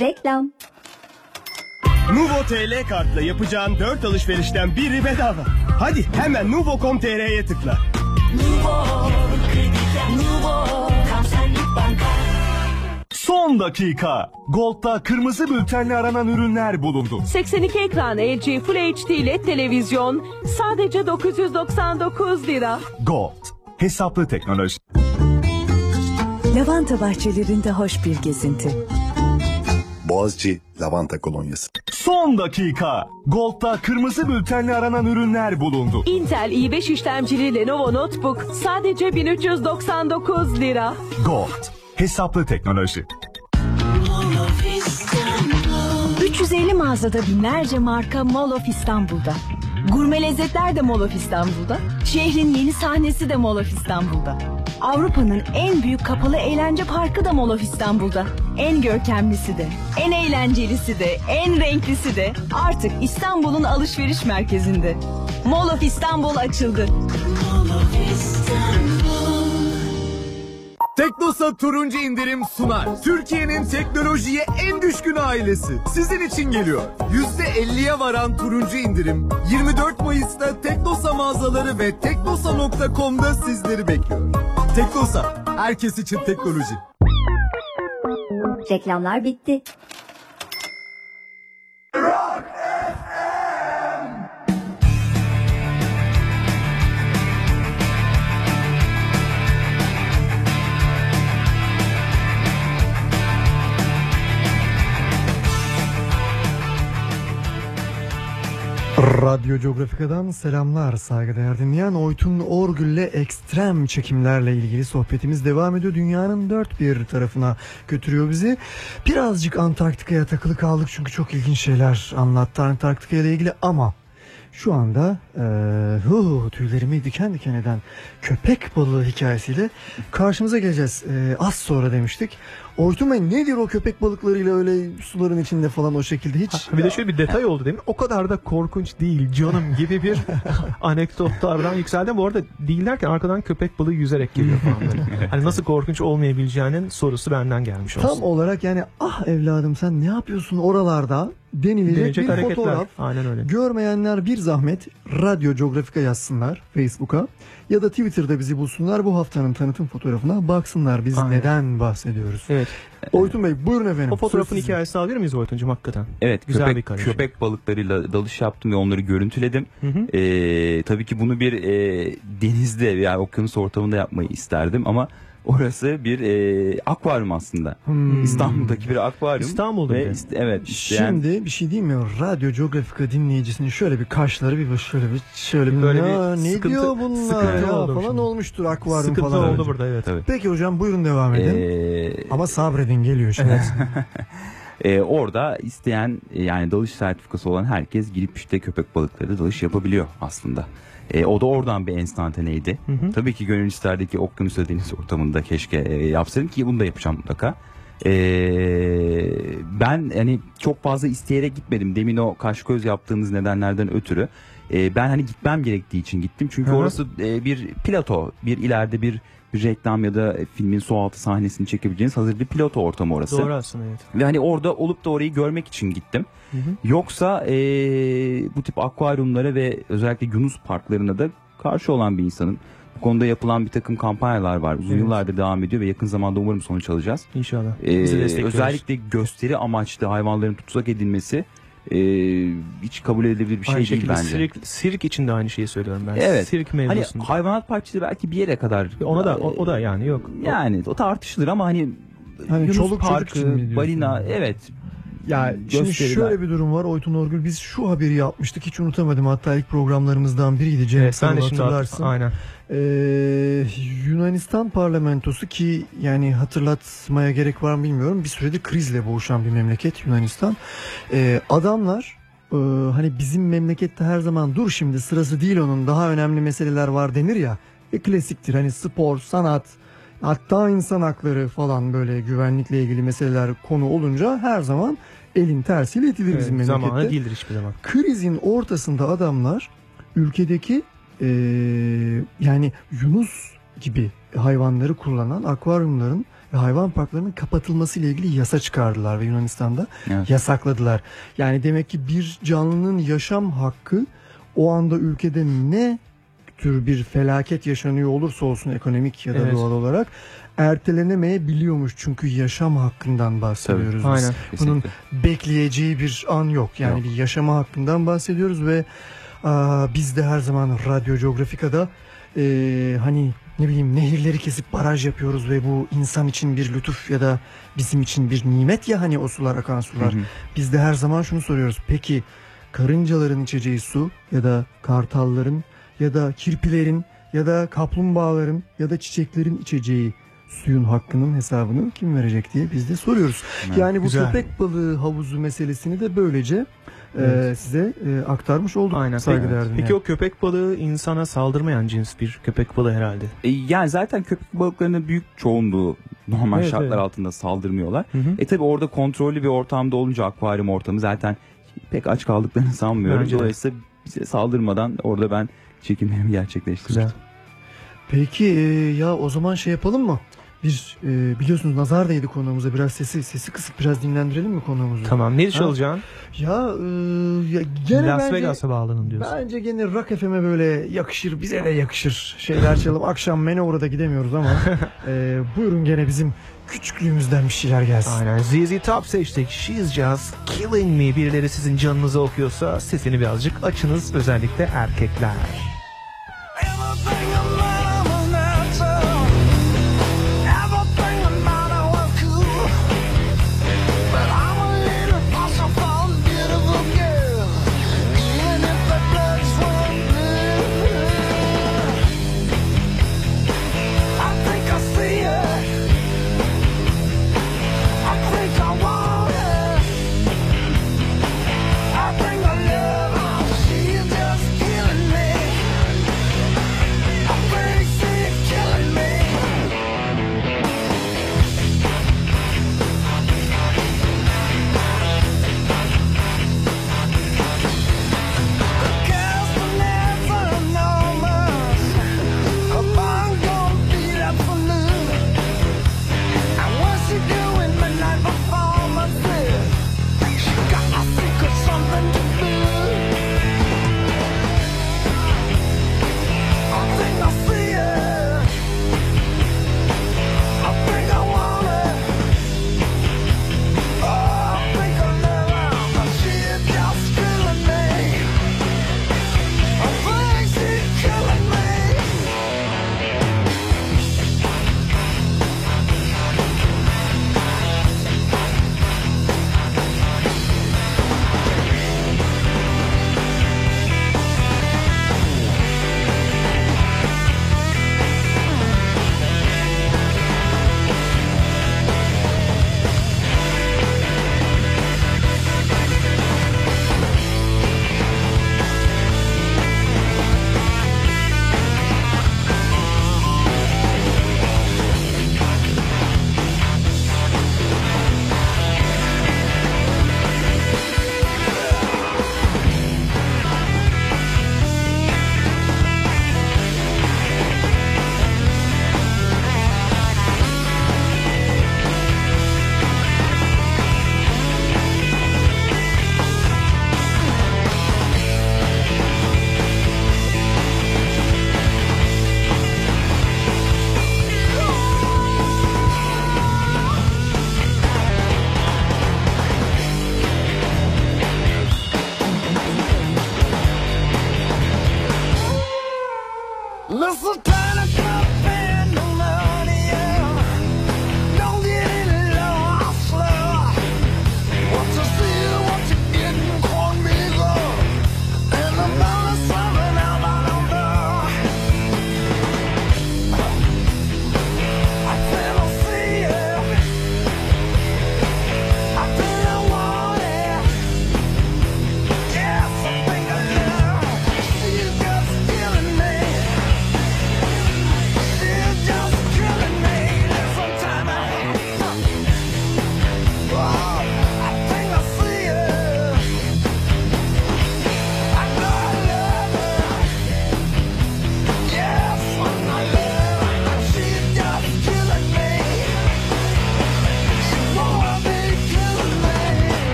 Reklam. Nuvo TL kartla yapacağın 4 alışverişten biri bedava. Hadi hemen nuvo.com.tr'ye tıkla. Son dakika. Gold'da kırmızı bültenle aranan ürünler bulundu. 82 ekran LG Full HD LED televizyon sadece 999 lira. Gold. Hesaplı teknoloji. Lavanta bahçelerinde hoş bir gezinti. Boğaziçi Lavanta Kolonyası. Son dakika. Gold'da kırmızı bültenle aranan ürünler bulundu. Intel i5 işlemcili Lenovo Notebook sadece 1399 lira. Gold. Hesaplı teknoloji. 350 mağazada binlerce marka Mall of İstanbul'da. Gurme lezzetler de Mall of İstanbul'da. Şehrin yeni sahnesi de Mall of İstanbul'da. Avrupa'nın en büyük kapalı eğlence parkı da Mall of İstanbul'da. En görkemlisi de, en eğlencelisi de, en renklisi de artık İstanbul'un alışveriş merkezinde. Mall of İstanbul açıldı. Teknosa turuncu indirim sunar. Türkiye'nin teknolojiye en düşkün ailesi. Sizin için geliyor. %50'ye varan turuncu indirim 24 Mayıs'ta Teknosa mağazaları ve teknosa.com'da sizleri bekliyor. Teknosa, herkes için teknoloji. Reklamlar bitti. Radyo Geografika'dan selamlar saygıdeğer dinleyen. Oytun Orgül'le ekstrem çekimlerle ilgili sohbetimiz devam ediyor. Dünyanın dört bir tarafına götürüyor bizi. Birazcık Antarktika'ya takılı kaldık çünkü çok ilginç şeyler anlattı Antarktika ile ilgili ama şu anda eee hu, tüylerimi diken diken eden köpek balığı hikayesiyle karşımıza geleceğiz. Eee, az sonra demiştik. Oytun Bey nedir o köpek balıklarıyla öyle suların içinde falan o şekilde hiç? Bir de şöyle bir detay oldu değil mi? O kadar da korkunç değil canım gibi bir anekdotlardan yükseldi. Bu arada değil derken arkadan köpek balığı yüzerek geliyor falan böyle. Hani nasıl korkunç olmayabileceğinin sorusu benden gelmiş olsun. Tam olarak yani ah evladım sen ne yapıyorsun oralarda denilecek Denilecek bir hareketler. fotoğraf. Aynen öyle. Görmeyenler bir zahmet Radyo Geografika yazsınlar Facebook'a ya da Twitter'da bizi bulsunlar bu haftanın tanıtım fotoğrafına baksınlar biz Aynen. neden bahsediyoruz. Evet. Oytun Bey buyurun efendim. O fotoğrafın Söz sizin. hikayesini alabilir miyiz Oytuncuğum hakikaten? Evet Güzel köpek, bir karışım. köpek balıklarıyla dalış yaptım ve onları görüntüledim. Hı hı. Ee, tabii ki bunu bir e, denizde veya okyanus ortamında yapmayı isterdim ama orası bir e, akvaryum aslında. Hmm. İstanbul'daki bir akvaryum. İstanbul'da ve bir ist- evet. isteyen- Şimdi bir şey diyeyim mi? Radyo Geografika dinleyicisinin şöyle bir kaşları bir şöyle bir şöyle bir, Böyle bir "Ya ne sıkıntı- diyor bunlar sıkıntı ya falan şimdi. olmuştur akvaryum Sıkıntı falan. oldu burada evet. Tabii. Peki hocam buyurun devam edin. Ee, Ama sabredin geliyor şimdi. Ee, orada isteyen e, yani dalış sertifikası olan herkes girip işte köpek balıkları dalış yapabiliyor aslında. Ee, o da oradan bir enstantaneydi. Hı hı. Tabii ki gönül isterdi ki okyanus ve deniz ortamında keşke e, yapsaydım ki bunu da yapacağım mutlaka. Ee, ben hani çok fazla isteyerek gitmedim. Demin o kaş göz yaptığımız nedenlerden ötürü. Ee, ben hani gitmem gerektiği için gittim. Çünkü Hı hı. orası e, bir plato, bir ileride bir bir reklam ya da filmin su altı sahnesini çekebileceğiniz hazır bir piloto ortamı orası. Doğru aslında evet. Ve hani orada olup da orayı görmek için gittim. Hı hı. Yoksa eee, bu tip akvaryumlara ve özellikle Yunus parklarına da karşı olan bir insanın. Bu konuda yapılan bir takım kampanyalar var. Uzun Evet. yıllardır devam ediyor ve yakın zamanda umarım sonuç alacağız. İnşallah. Destekliyoruz. özellikle gösteri amaçlı hayvanların tutsak edilmesi eee, hiç kabul edilebilir bir şey aynı değil bence. Sirk, sirk için de aynı şeyi söylüyorum ben. Evet. Sirk Hani mevzusunda. hayvanat bahçesi belki bir yere kadar. Ona da o, o da yani yok. Yani o tartışılır ama hani, Hani Yunus çoluk çocuk Parkı, balina evet. Ya şimdi Gösteriler. şöyle bir durum var Oytun Orgül biz şu haberi yapmıştık hiç unutamadım hatta ilk programlarımızdan biriydi Cem Evet, ben de şimdi hatırlarsın. Aynen. Ee, Yunanistan parlamentosu ki yani hatırlatmaya gerek var mı bilmiyorum bir süredir krizle boğuşan bir memleket Yunanistan. Ee, adamlar e, hani bizim memlekette her zaman dur şimdi sırası değil onun daha önemli meseleler var denir ya. E, klasiktir hani spor, sanat hatta insan hakları falan böyle güvenlikle ilgili meseleler konu olunca her zaman elin tersiyle itilir Evet, bizim memlekette. zamanı değildir hiçbir zaman. Krizin ortasında adamlar ülkedeki e, yani Yunus gibi hayvanları kullanan akvaryumların ve hayvan parklarının kapatılması ile ilgili yasa çıkardılar ve Yunanistan'da Evet. yasakladılar. Yani demek ki bir canlının yaşam hakkı o anda ülkede ne tür bir felaket yaşanıyor olursa olsun ekonomik ya da Evet. doğal olarak ertelenemeyebiliyormuş. Çünkü yaşam hakkından bahsediyoruz Tabii. biz. Aynen. Bunun Kesinlikle. bekleyeceği bir an yok. Yani Yok. bir yaşama hakkından bahsediyoruz ve aa, biz de her zaman Radyo Geografika'da e, hani ne bileyim nehirleri kesip baraj yapıyoruz ve bu insan için bir lütuf ya da bizim için bir nimet ya hani o sular akan sular. Hı hı. Biz de her zaman şunu soruyoruz. Peki karıncaların içeceği su ya da kartalların ya da kirpilerin ya da kaplumbağaların ya da çiçeklerin içeceği suyun hakkının hesabını kim verecek diye biz de soruyoruz. Evet, yani bu güzel. köpek balığı havuzu meselesini de böylece Evet. e, size e, aktarmış olduk. Aynen. Saygıdeğer Peki, dinleyen. peki o köpek balığı insana saldırmayan cins bir köpek balığı herhalde. E, yani zaten köpek balıklarının büyük çoğunluğu normal Evet, şartlar evet. altında saldırmıyorlar. Hı hı. E tabi orada kontrollü bir ortamda olunca akvaryum ortamı zaten pek aç kaldıklarını sanmıyorum. Bence. Dolayısıyla bize saldırmadan orada ben çekimlerimi gerçekleştirdim. Peki e, ya o zaman şey yapalım mı? Bir e, biliyorsunuz nazar değdi konuğumuza biraz sesi sesi kısık biraz dinlendirelim mi konuğumuzu? Tamam. Ne Ha? çalacaksın? Ya, e, ya gene Las bence, Vegas'a bağlanın diyorsun. Bence gene Rock FM'e böyle yakışır bize de yakışır şeyler çalalım. Akşam Manovra'da gidemiyoruz ama e, buyurun gene bizim küçüklüğümüzden bir şeyler gelsin. Aynen. ZZ Top seçtik. She's just killing me. Birileri sizin canınızı okuyorsa sesini birazcık açınız. Özellikle erkekler. She's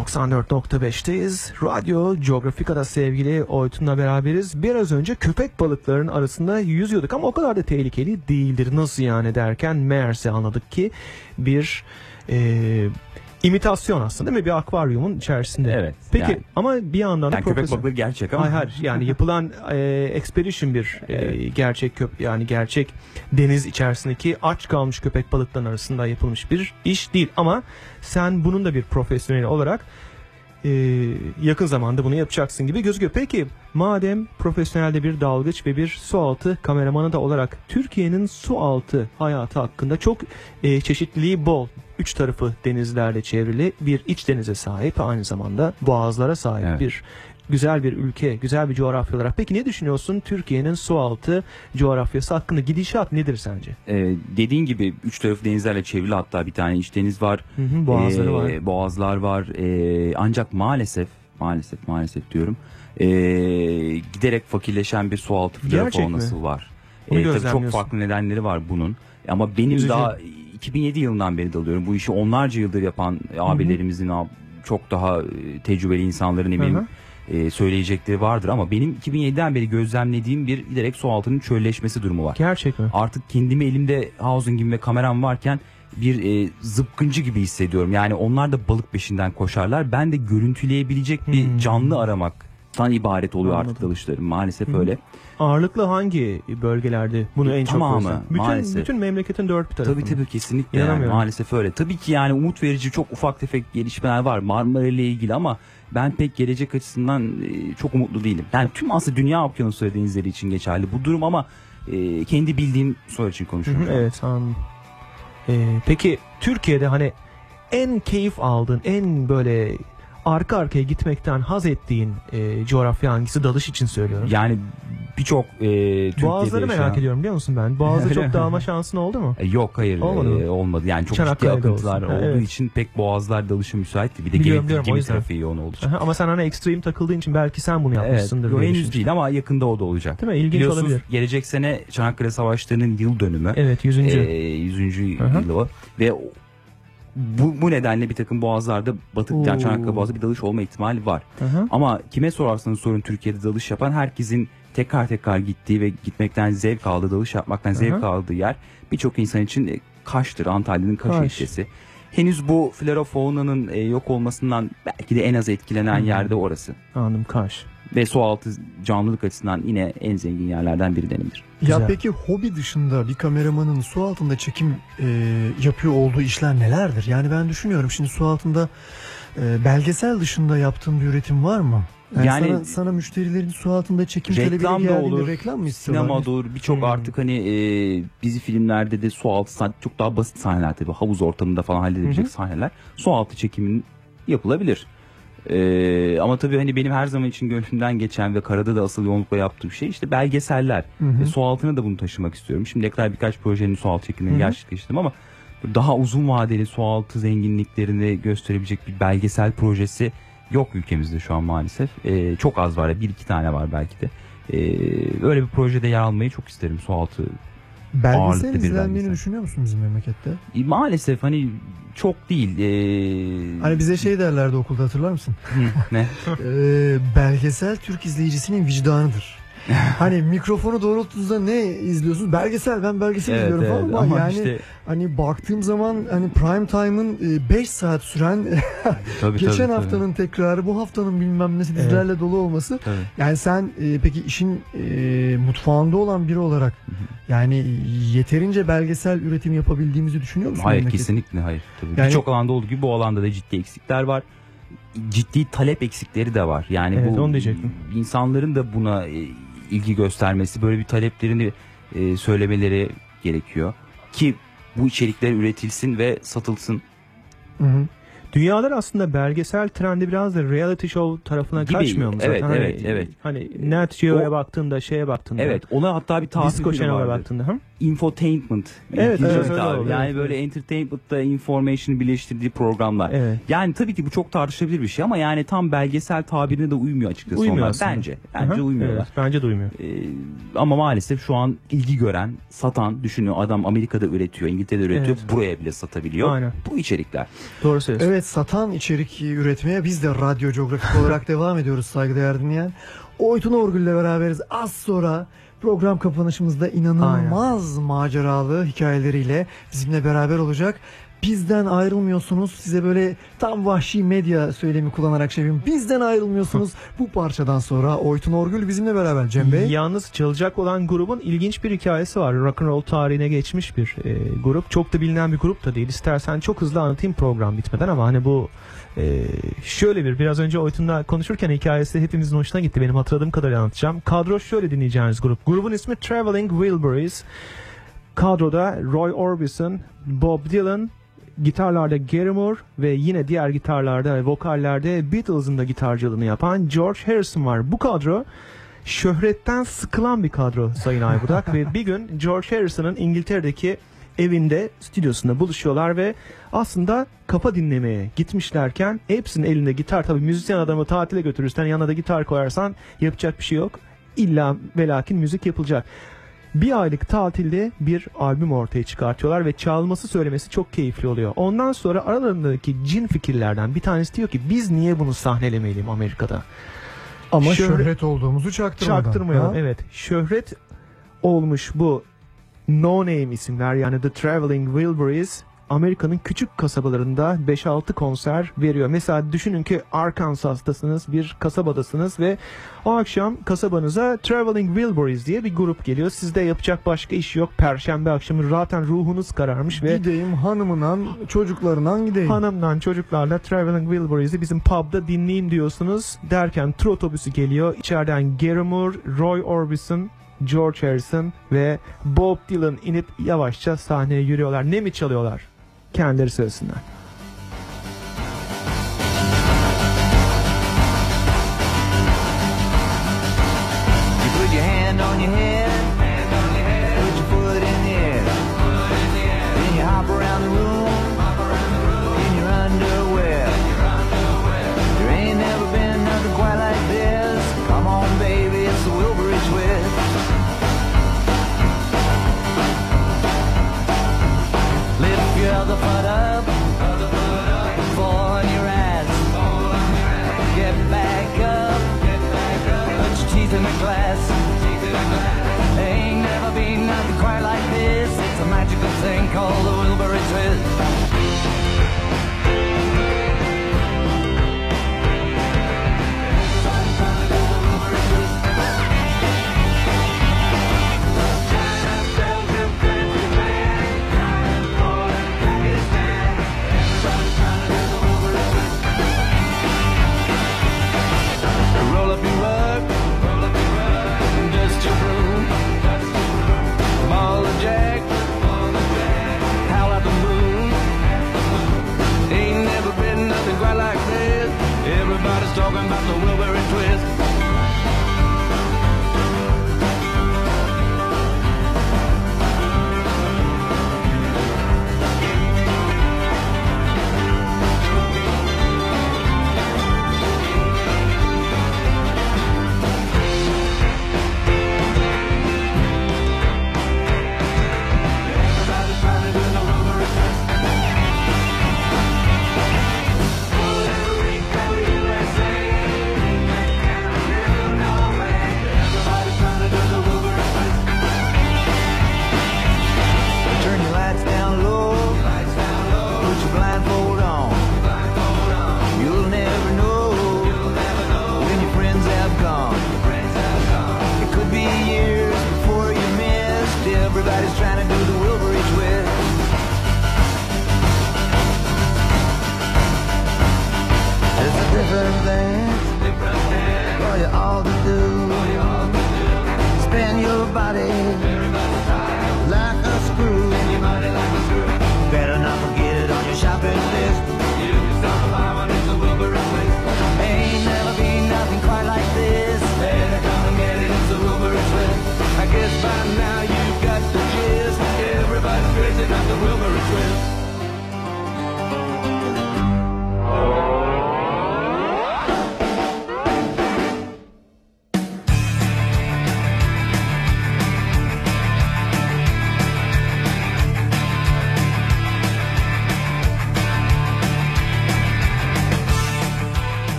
94.5'teyiz. Radyo Geografika'da sevgili Oytun'la beraberiz. Biraz önce köpek balıklarının arasında yüzüyorduk ama o kadar da tehlikeli değildir. Nasıl yani derken meğerse anladık ki bir e, imitasyon aslında değil mi? Bir akvaryumun içerisinde. Evet, Peki yani- ama bir yandan da Yani köpek profesör- balıkları gerçek ama. Hayır hayır yani yapılan e, expedition bir e, gerçek köp yani gerçek deniz içerisindeki aç kalmış köpek balıkların arasında yapılmış bir iş değil ama sen bunun da bir profesyonel olarak e, yakın zamanda bunu yapacaksın gibi gözüküyor. Peki madem profesyonelde bir dalgıç ve bir sualtı kameramanı da olarak Türkiye'nin sualtı hayatı hakkında çok e, çeşitliliği bol. Üç tarafı denizlerle çevrili bir iç denize sahip aynı zamanda boğazlara sahip Evet. bir güzel bir ülke, güzel bir coğrafya olarak. Peki ne düşünüyorsun Türkiye'nin sualtı coğrafyası hakkında gidişat nedir sence? Ee, dediğin gibi üç tarafı denizlerle çevrili hatta bir tane iç deniz var. Hı hı, boğazları Ee, var. Boğazlar var. Ee, ancak maalesef maalesef maalesef diyorum. ee, giderek fakirleşen bir sualtı flora Gerçek mi? faunası var. Ee, tabii çok farklı nedenleri var bunun. Ama benim Üzücü. daha 2007 yılından beri dalıyorum. Bu işi onlarca yıldır yapan abilerimizin ab- çok daha e, tecrübeli insanların eminim Hı hı. e, söyleyecekleri vardır ama benim 2007'den beri gözlemlediğim bir giderek su altının çölleşmesi durumu var. Gerçek mi? Artık kendimi elimde housing'im ve kameram varken bir e, zıpkıncı gibi hissediyorum. Yani onlar da balık peşinden koşarlar. Ben de görüntüleyebilecek bir canlı aramaktan ibaret oluyor artık Hmm. Anladım. dalışlarım. Maalesef Hı. öyle. Ağırlıklı hangi bölgelerde bunu en çok Tamamı, gözlem? Bütün, maalesef. bütün memleketin dört bir tarafı. Tabii tabii kesinlikle yani, maalesef öyle. Tabii ki yani umut verici çok ufak tefek gelişmeler var Marmara ile ilgili ama ben pek gelecek açısından e, çok umutlu değilim. Yani tüm aslında dünya okyanusları denizleri için geçerli bu durum ama e, kendi bildiğim soru için konuşuyorum. hı, evet anladım. Ee, peki Türkiye'de hani en keyif aldığın, en böyle arka arkaya gitmekten haz ettiğin e, coğrafya hangisi dalış için söylüyorum. Yani birçok e, Türkiye'de Boğazları merak yaşayan- ediyorum biliyor musun ben? Boğazda çok dağılma şansın oldu mu? E, Yok hayır Olmadı mı? e, olmadı. Yani çok ciddi akıntılar olsun. Olduğu evet. için pek boğazlar dalışa müsait değil. Bir de Biliyorum, gemi, biliyorum, gemi trafiği yoğun olduğu için. Aha, Ama sen hani ekstrem takıldığın için belki sen bunu Evet, yapmışsındır. diye henüz değil ama yakında o da olacak. Değil mi? İlginç Biliyorsunuz olabilir. gelecek sene Çanakkale Savaşları'nın yıl dönümü. Evet 100. Ee, 100. Aha. yılı. Ve bu, bu nedenle bir takım boğazlarda batık Oo. yani Çanakkale Boğazı bir dalış olma ihtimali var. Aha. Ama kime sorarsanız sorun Türkiye'de dalış yapan herkesin tekrar tekrar gittiği ve gitmekten zevk aldığı, dalış yapmaktan zevk Aha. aldığı yer birçok insan için e, Kaş'tır. Antalya'nın Kaş, Kaş. ilçesi. Henüz bu flora faunanın e, yok olmasından belki de en az etkilenen Hı hı. yerde orası. Anladım Kaş. Ve sualtı canlılık açısından yine en zengin yerlerden biri denilir. Ya Güzel. peki hobi dışında bir kameramanın su altında çekim e, yapıyor olduğu işler nelerdir? Yani ben düşünüyorum şimdi su altında e, belgesel dışında yaptığın bir üretim var mı? Yani, Yani- sana, sana müşterilerin su altında çekim Reklam da olur, reklam mı istiyorlar? sinema da olur. Birçok Hmm. artık hani e, dizi filmlerde de su altı sahne çok daha basit sahneler tabii. Havuz ortamında falan halledebilecek hı. sahneler. Su altı çekimin yapılabilir. E, ama tabii hani benim her zaman için gönlümden geçen ve karada da asıl yoğunlukla yaptığım şey işte belgeseller. Hı hı. Ve su altına da bunu taşımak istiyorum. Şimdiye kadar birkaç projenin su altı çekimini gerçekleştirdim ama daha uzun vadeli su altı zenginliklerini gösterebilecek bir belgesel projesi yok ülkemizde şu an maalesef. Ee, çok az var. Bir iki tane var belki de. Ee, öyle bir projede yer almayı çok isterim su altı. Belgesel izlendiğini belgesel. düşünüyor musun bizim memlekette? E, Maalesef hani çok değil. Ee, Hani bize şey derlerdi okulda hatırlar mısın? Ne? Ee, belgesel Türk izleyicisinin vicdanıdır. hani mikrofonu doğrulttuğunuzda ne izliyorsunuz? Belgesel ben belgesel Evet, izliyorum falan evet. ama, Ama yani işte- hani baktığım zaman hani prime time'ın 5 saat süren Tabii, geçen tabii, haftanın tekrarı bu haftanın bilmem nesi dizilerle dolu olması. Tabii. Yani sen e, peki işin e, mutfağında olan biri olarak yani yeterince belgesel üretim yapabildiğimizi düşünüyor musun? Hayır kesinlikle hayır. Tabii. Yani- Birçok alanda olduğu gibi bu alanda da ciddi eksikler var. Ciddi talep eksikleri de var. Yani Evet, bu onu diyecektim. insanların da buna e, ilgi göstermesi, böyle bir taleplerini e, söylemeleri gerekiyor ki bu içerikler üretilsin ve satılsın. Hı hı. Dünyalar aslında belgesel trendi biraz da reality show tarafına Gibi. kaçmıyor mu zaten? Evet, Hani- evet, evet. Hani Net Geo'ya O- baktığında şeye baktığında. Evet, ona hatta bir tahmin Disco Channel'a baktığında. Hı? İnfotainment. Evet, evet, öyle oluyor. Yani Evet, böyle entertainment'la information'ı birleştirdiği programlar. Evet. Yani tabii ki bu çok tartışılabilir bir şey ama yani tam belgesel tabirine de uymuyor açıkçası Uymuyor onlar. aslında. Bence. Bence uymuyorlar. evet, bence de uymuyor. Ee, ama maalesef şu an ilgi gören, satan, düşünüyor adam Amerika'da üretiyor, İngiltere'de üretiyor, Evet. buraya bile satabiliyor. Aynen. Bu içerikler. Doğru söylüyorsun. Evet satan içerik üretmeye biz de radyo coğrafik olarak devam ediyoruz saygıdeğer dinleyen. Oytun Orgül ile beraberiz. Az sonra program kapanışımızda inanılmaz maceralı hikayeleriyle bizimle beraber olacak. Bizden ayrılmıyorsunuz. Size böyle tam vahşi medya söylemi kullanarak şey yapayım. Bizden ayrılmıyorsunuz. Bu parçadan sonra Oytun Orgül bizimle beraber Cem Bey. Yalnız çalacak olan grubun ilginç bir hikayesi var. Rock and roll tarihine geçmiş bir e, grup. Çok da bilinen bir grup da değil. İstersen çok hızlı anlatayım program bitmeden ama hani bu e, şöyle bir biraz önce Oytun'la konuşurken hikayesi hepimizin hoşuna gitti. Benim hatırladığım kadarıyla anlatacağım. Kadro şöyle dinleyeceğiniz grup. Grubun ismi Traveling Wilburys. Kadroda Roy Orbison, Bob Dylan, gitarlarda Gary Moore ve yine diğer gitarlarda ve vokallerde Beatles'ın da gitarcılığını yapan George Harrison var. Bu kadro şöhretten sıkılan bir kadro Sayın Aybudak ve bir gün George Harrison'ın İngiltere'deki evinde, stüdyosunda buluşuyorlar ve aslında kafa dinlemeye gitmişlerken hepsinin elinde gitar tabii müzisyen adamı tatile götürürsen yanına da gitar koyarsan yapacak bir şey yok. İlla ve lakin müzik yapılacak. Bir aylık tatilde bir albüm ortaya çıkartıyorlar ve çalması söylemesi çok keyifli oluyor. Ondan sonra aralarındaki cin fikirlerden bir tanesi diyor ki biz niye bunu sahnelemeyelim Amerika'da? Ama Şöhret- şöhret olduğumuzu çaktırmadan. Çaktırmayalım Ha? evet. Şöhret olmuş bu No Name isimler yani The Traveling Wilburys Amerika'nın küçük kasabalarında 5-6 konser veriyor. Mesela düşünün ki Arkansas'tasınız, bir kasabadasınız ve o akşam kasabanıza Traveling Wilburys diye bir grup geliyor. Sizde yapacak başka iş yok. Perşembe akşamı zaten ruhunuz kararmış ve Gideyim hanımından, çocuklarından gideyim. Hanımdan çocuklarla Traveling Wilburys'i bizim pub'da dinleyeyim diyorsunuz. Derken tur otobüsü geliyor. İçeriden Gary Moore, Roy Orbison, George Harrison ve Bob Dylan inip yavaşça sahneye yürüyorlar. Ne mi çalıyorlar? Kendileri söylesinler.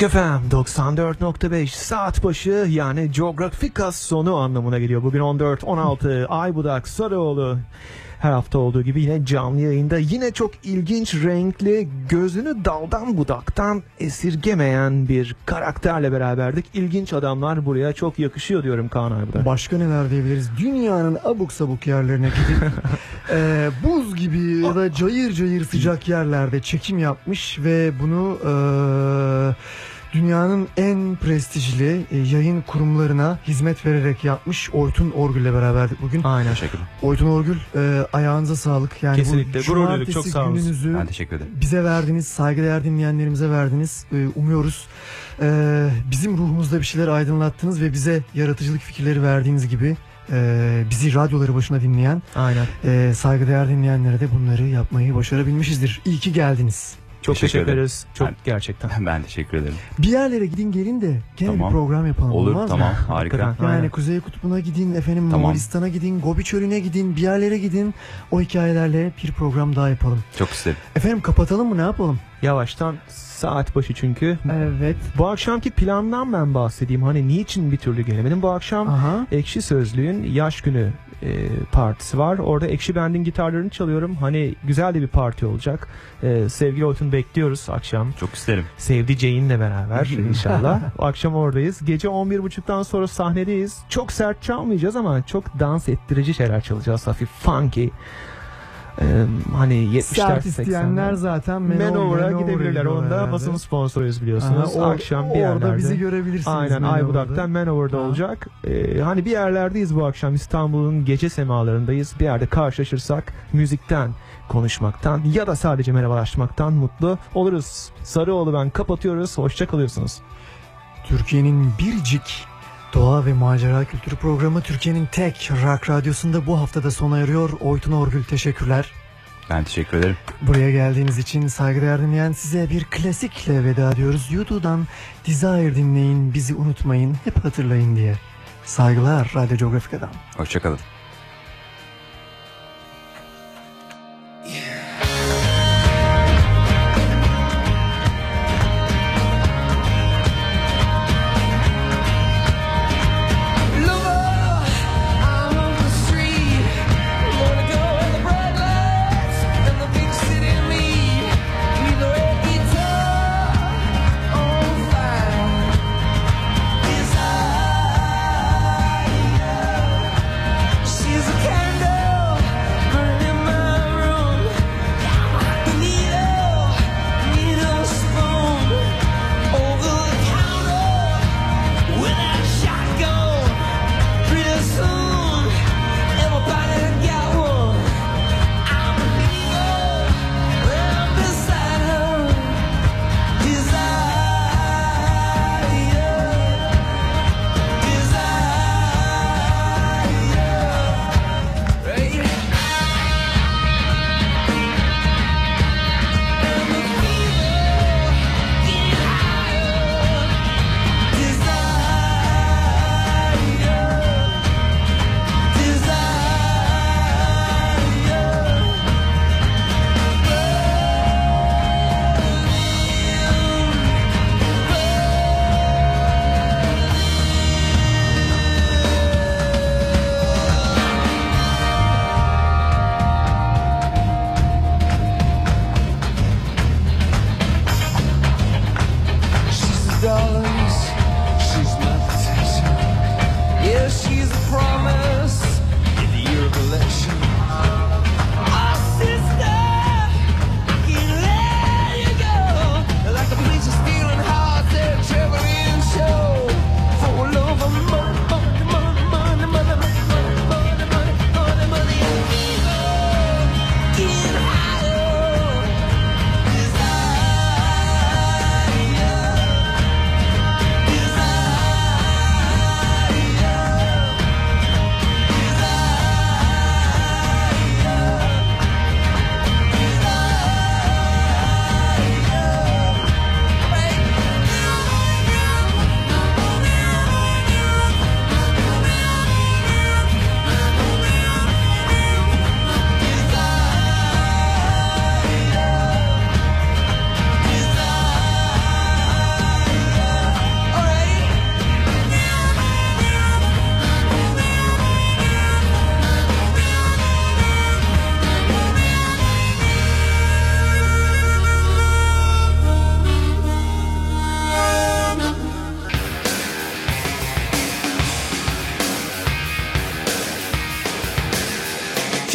Rock FM 94.5 saat başı yani coğrafika sonu anlamına geliyor. Bugün 14-16 Aybudak Sarıoğlu her hafta olduğu gibi yine canlı yayında yine çok ilginç renkli gözünü daldan budaktan esirgemeyen bir karakterle beraberdik. İlginç adamlar buraya çok yakışıyor diyorum Kaan Aybudak. Başka neler diyebiliriz? Dünyanın abuk sabuk yerlerine gidip e, buz gibi ya da cayır cayır sıcak yerlerde çekim yapmış ve bunu e, dünyanın en prestijli e, yayın kurumlarına hizmet vererek yapmış Oytun Orgül'le beraberdik bugün. Aynen. Oytun Orgül e, ayağınıza sağlık. Yani Kesinlikle, bu gurur duyduk. Çok sağ olun. gününüzü Ben teşekkür ederim. bize verdiniz, saygıdeğer dinleyenlerimize verdiniz. Ee, umuyoruz ee, bizim ruhumuzda bir şeyler aydınlattınız ve bize yaratıcılık fikirleri verdiğiniz gibi ee, bizi radyoları başına dinleyen Aynen. ee, saygıdeğer dinleyenlere de bunları yapmayı başarabilmişizdir. İyi ki geldiniz. Çok teşekkür, ederim. ederiz. Çok Ben- gerçekten. Ben teşekkür ederim. Bir yerlere gidin gelin de gene Tamam. bir program yapalım Olur, olmaz tamam, mı? harika. Yani Aynen. Kuzey Kutbu'na gidin, efendim Tamam. Moğolistan'a gidin, Gobi Çölü'ne gidin, bir yerlere gidin. O hikayelerle bir program daha yapalım. Çok isterim. Efendim kapatalım mı ne yapalım? Yavaştan saat başı çünkü. Evet. Bu akşamki plandan ben bahsedeyim. Hani niçin bir türlü gelemedim? Bu akşam Aha. Ekşi Sözlüğün yaş günü e, partisi var. Orada Ekşi Band'in gitarlarını çalıyorum. Hani güzel de bir parti olacak. E, sevgili Oytun bekliyoruz akşam. Çok isterim. Sevdiceğinle beraber inşallah. O akşam oradayız. Gece 11.30'dan sonra sahnedeyiz. Çok sert çalmayacağız ama çok dans ettirici şeyler çalacağız. Hafif funky. Ee, hani 70'ler Sert isteyenler 80'ler. zaten Manover'a gidebilirler. Onda basın sponsoruyuz biliyorsunuz. Aha, or- Akşam bir orada yerlerde. bizi görebilirsiniz Aynen. Aybudak'tan Manover'da olacak. Ee, hani bir yerlerdeyiz bu akşam. İstanbul'un gece semalarındayız. Bir yerde karşılaşırsak müzikten konuşmaktan ya da sadece merhabalaşmaktan mutlu oluruz. Sarıoğlu ben kapatıyoruz. Hoşça kalıyorsunuz. Türkiye'nin biricik doğa ve macera kültürü programı Türkiye'nin tek rock radyosunda bu haftada sona eriyor. Oytun Orgül teşekkürler. Ben teşekkür ederim. Buraya geldiğiniz için saygıdeğer dinleyen size bir klasikle veda ediyoruz. YouTube'dan Desire dinleyin, bizi unutmayın, hep hatırlayın diye. Saygılar Radyo Geografika'dan. Hoşçakalın.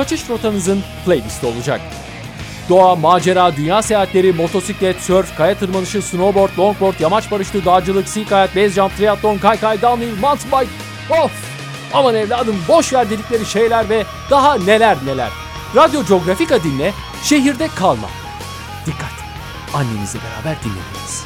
kaçış rotanızın playlisti olacak. Doğa, macera, dünya seyahatleri, motosiklet, sörf, kaya tırmanışı, snowboard, longboard, yamaç barışlı, dağcılık, sea kayak, base jump, triatlon, kaykay, downhill, mountain bike. Of! Aman evladım boş ver dedikleri şeyler ve daha neler neler. Radyo Geografika dinle, şehirde kalma. Dikkat! Annenizle beraber dinlediniz.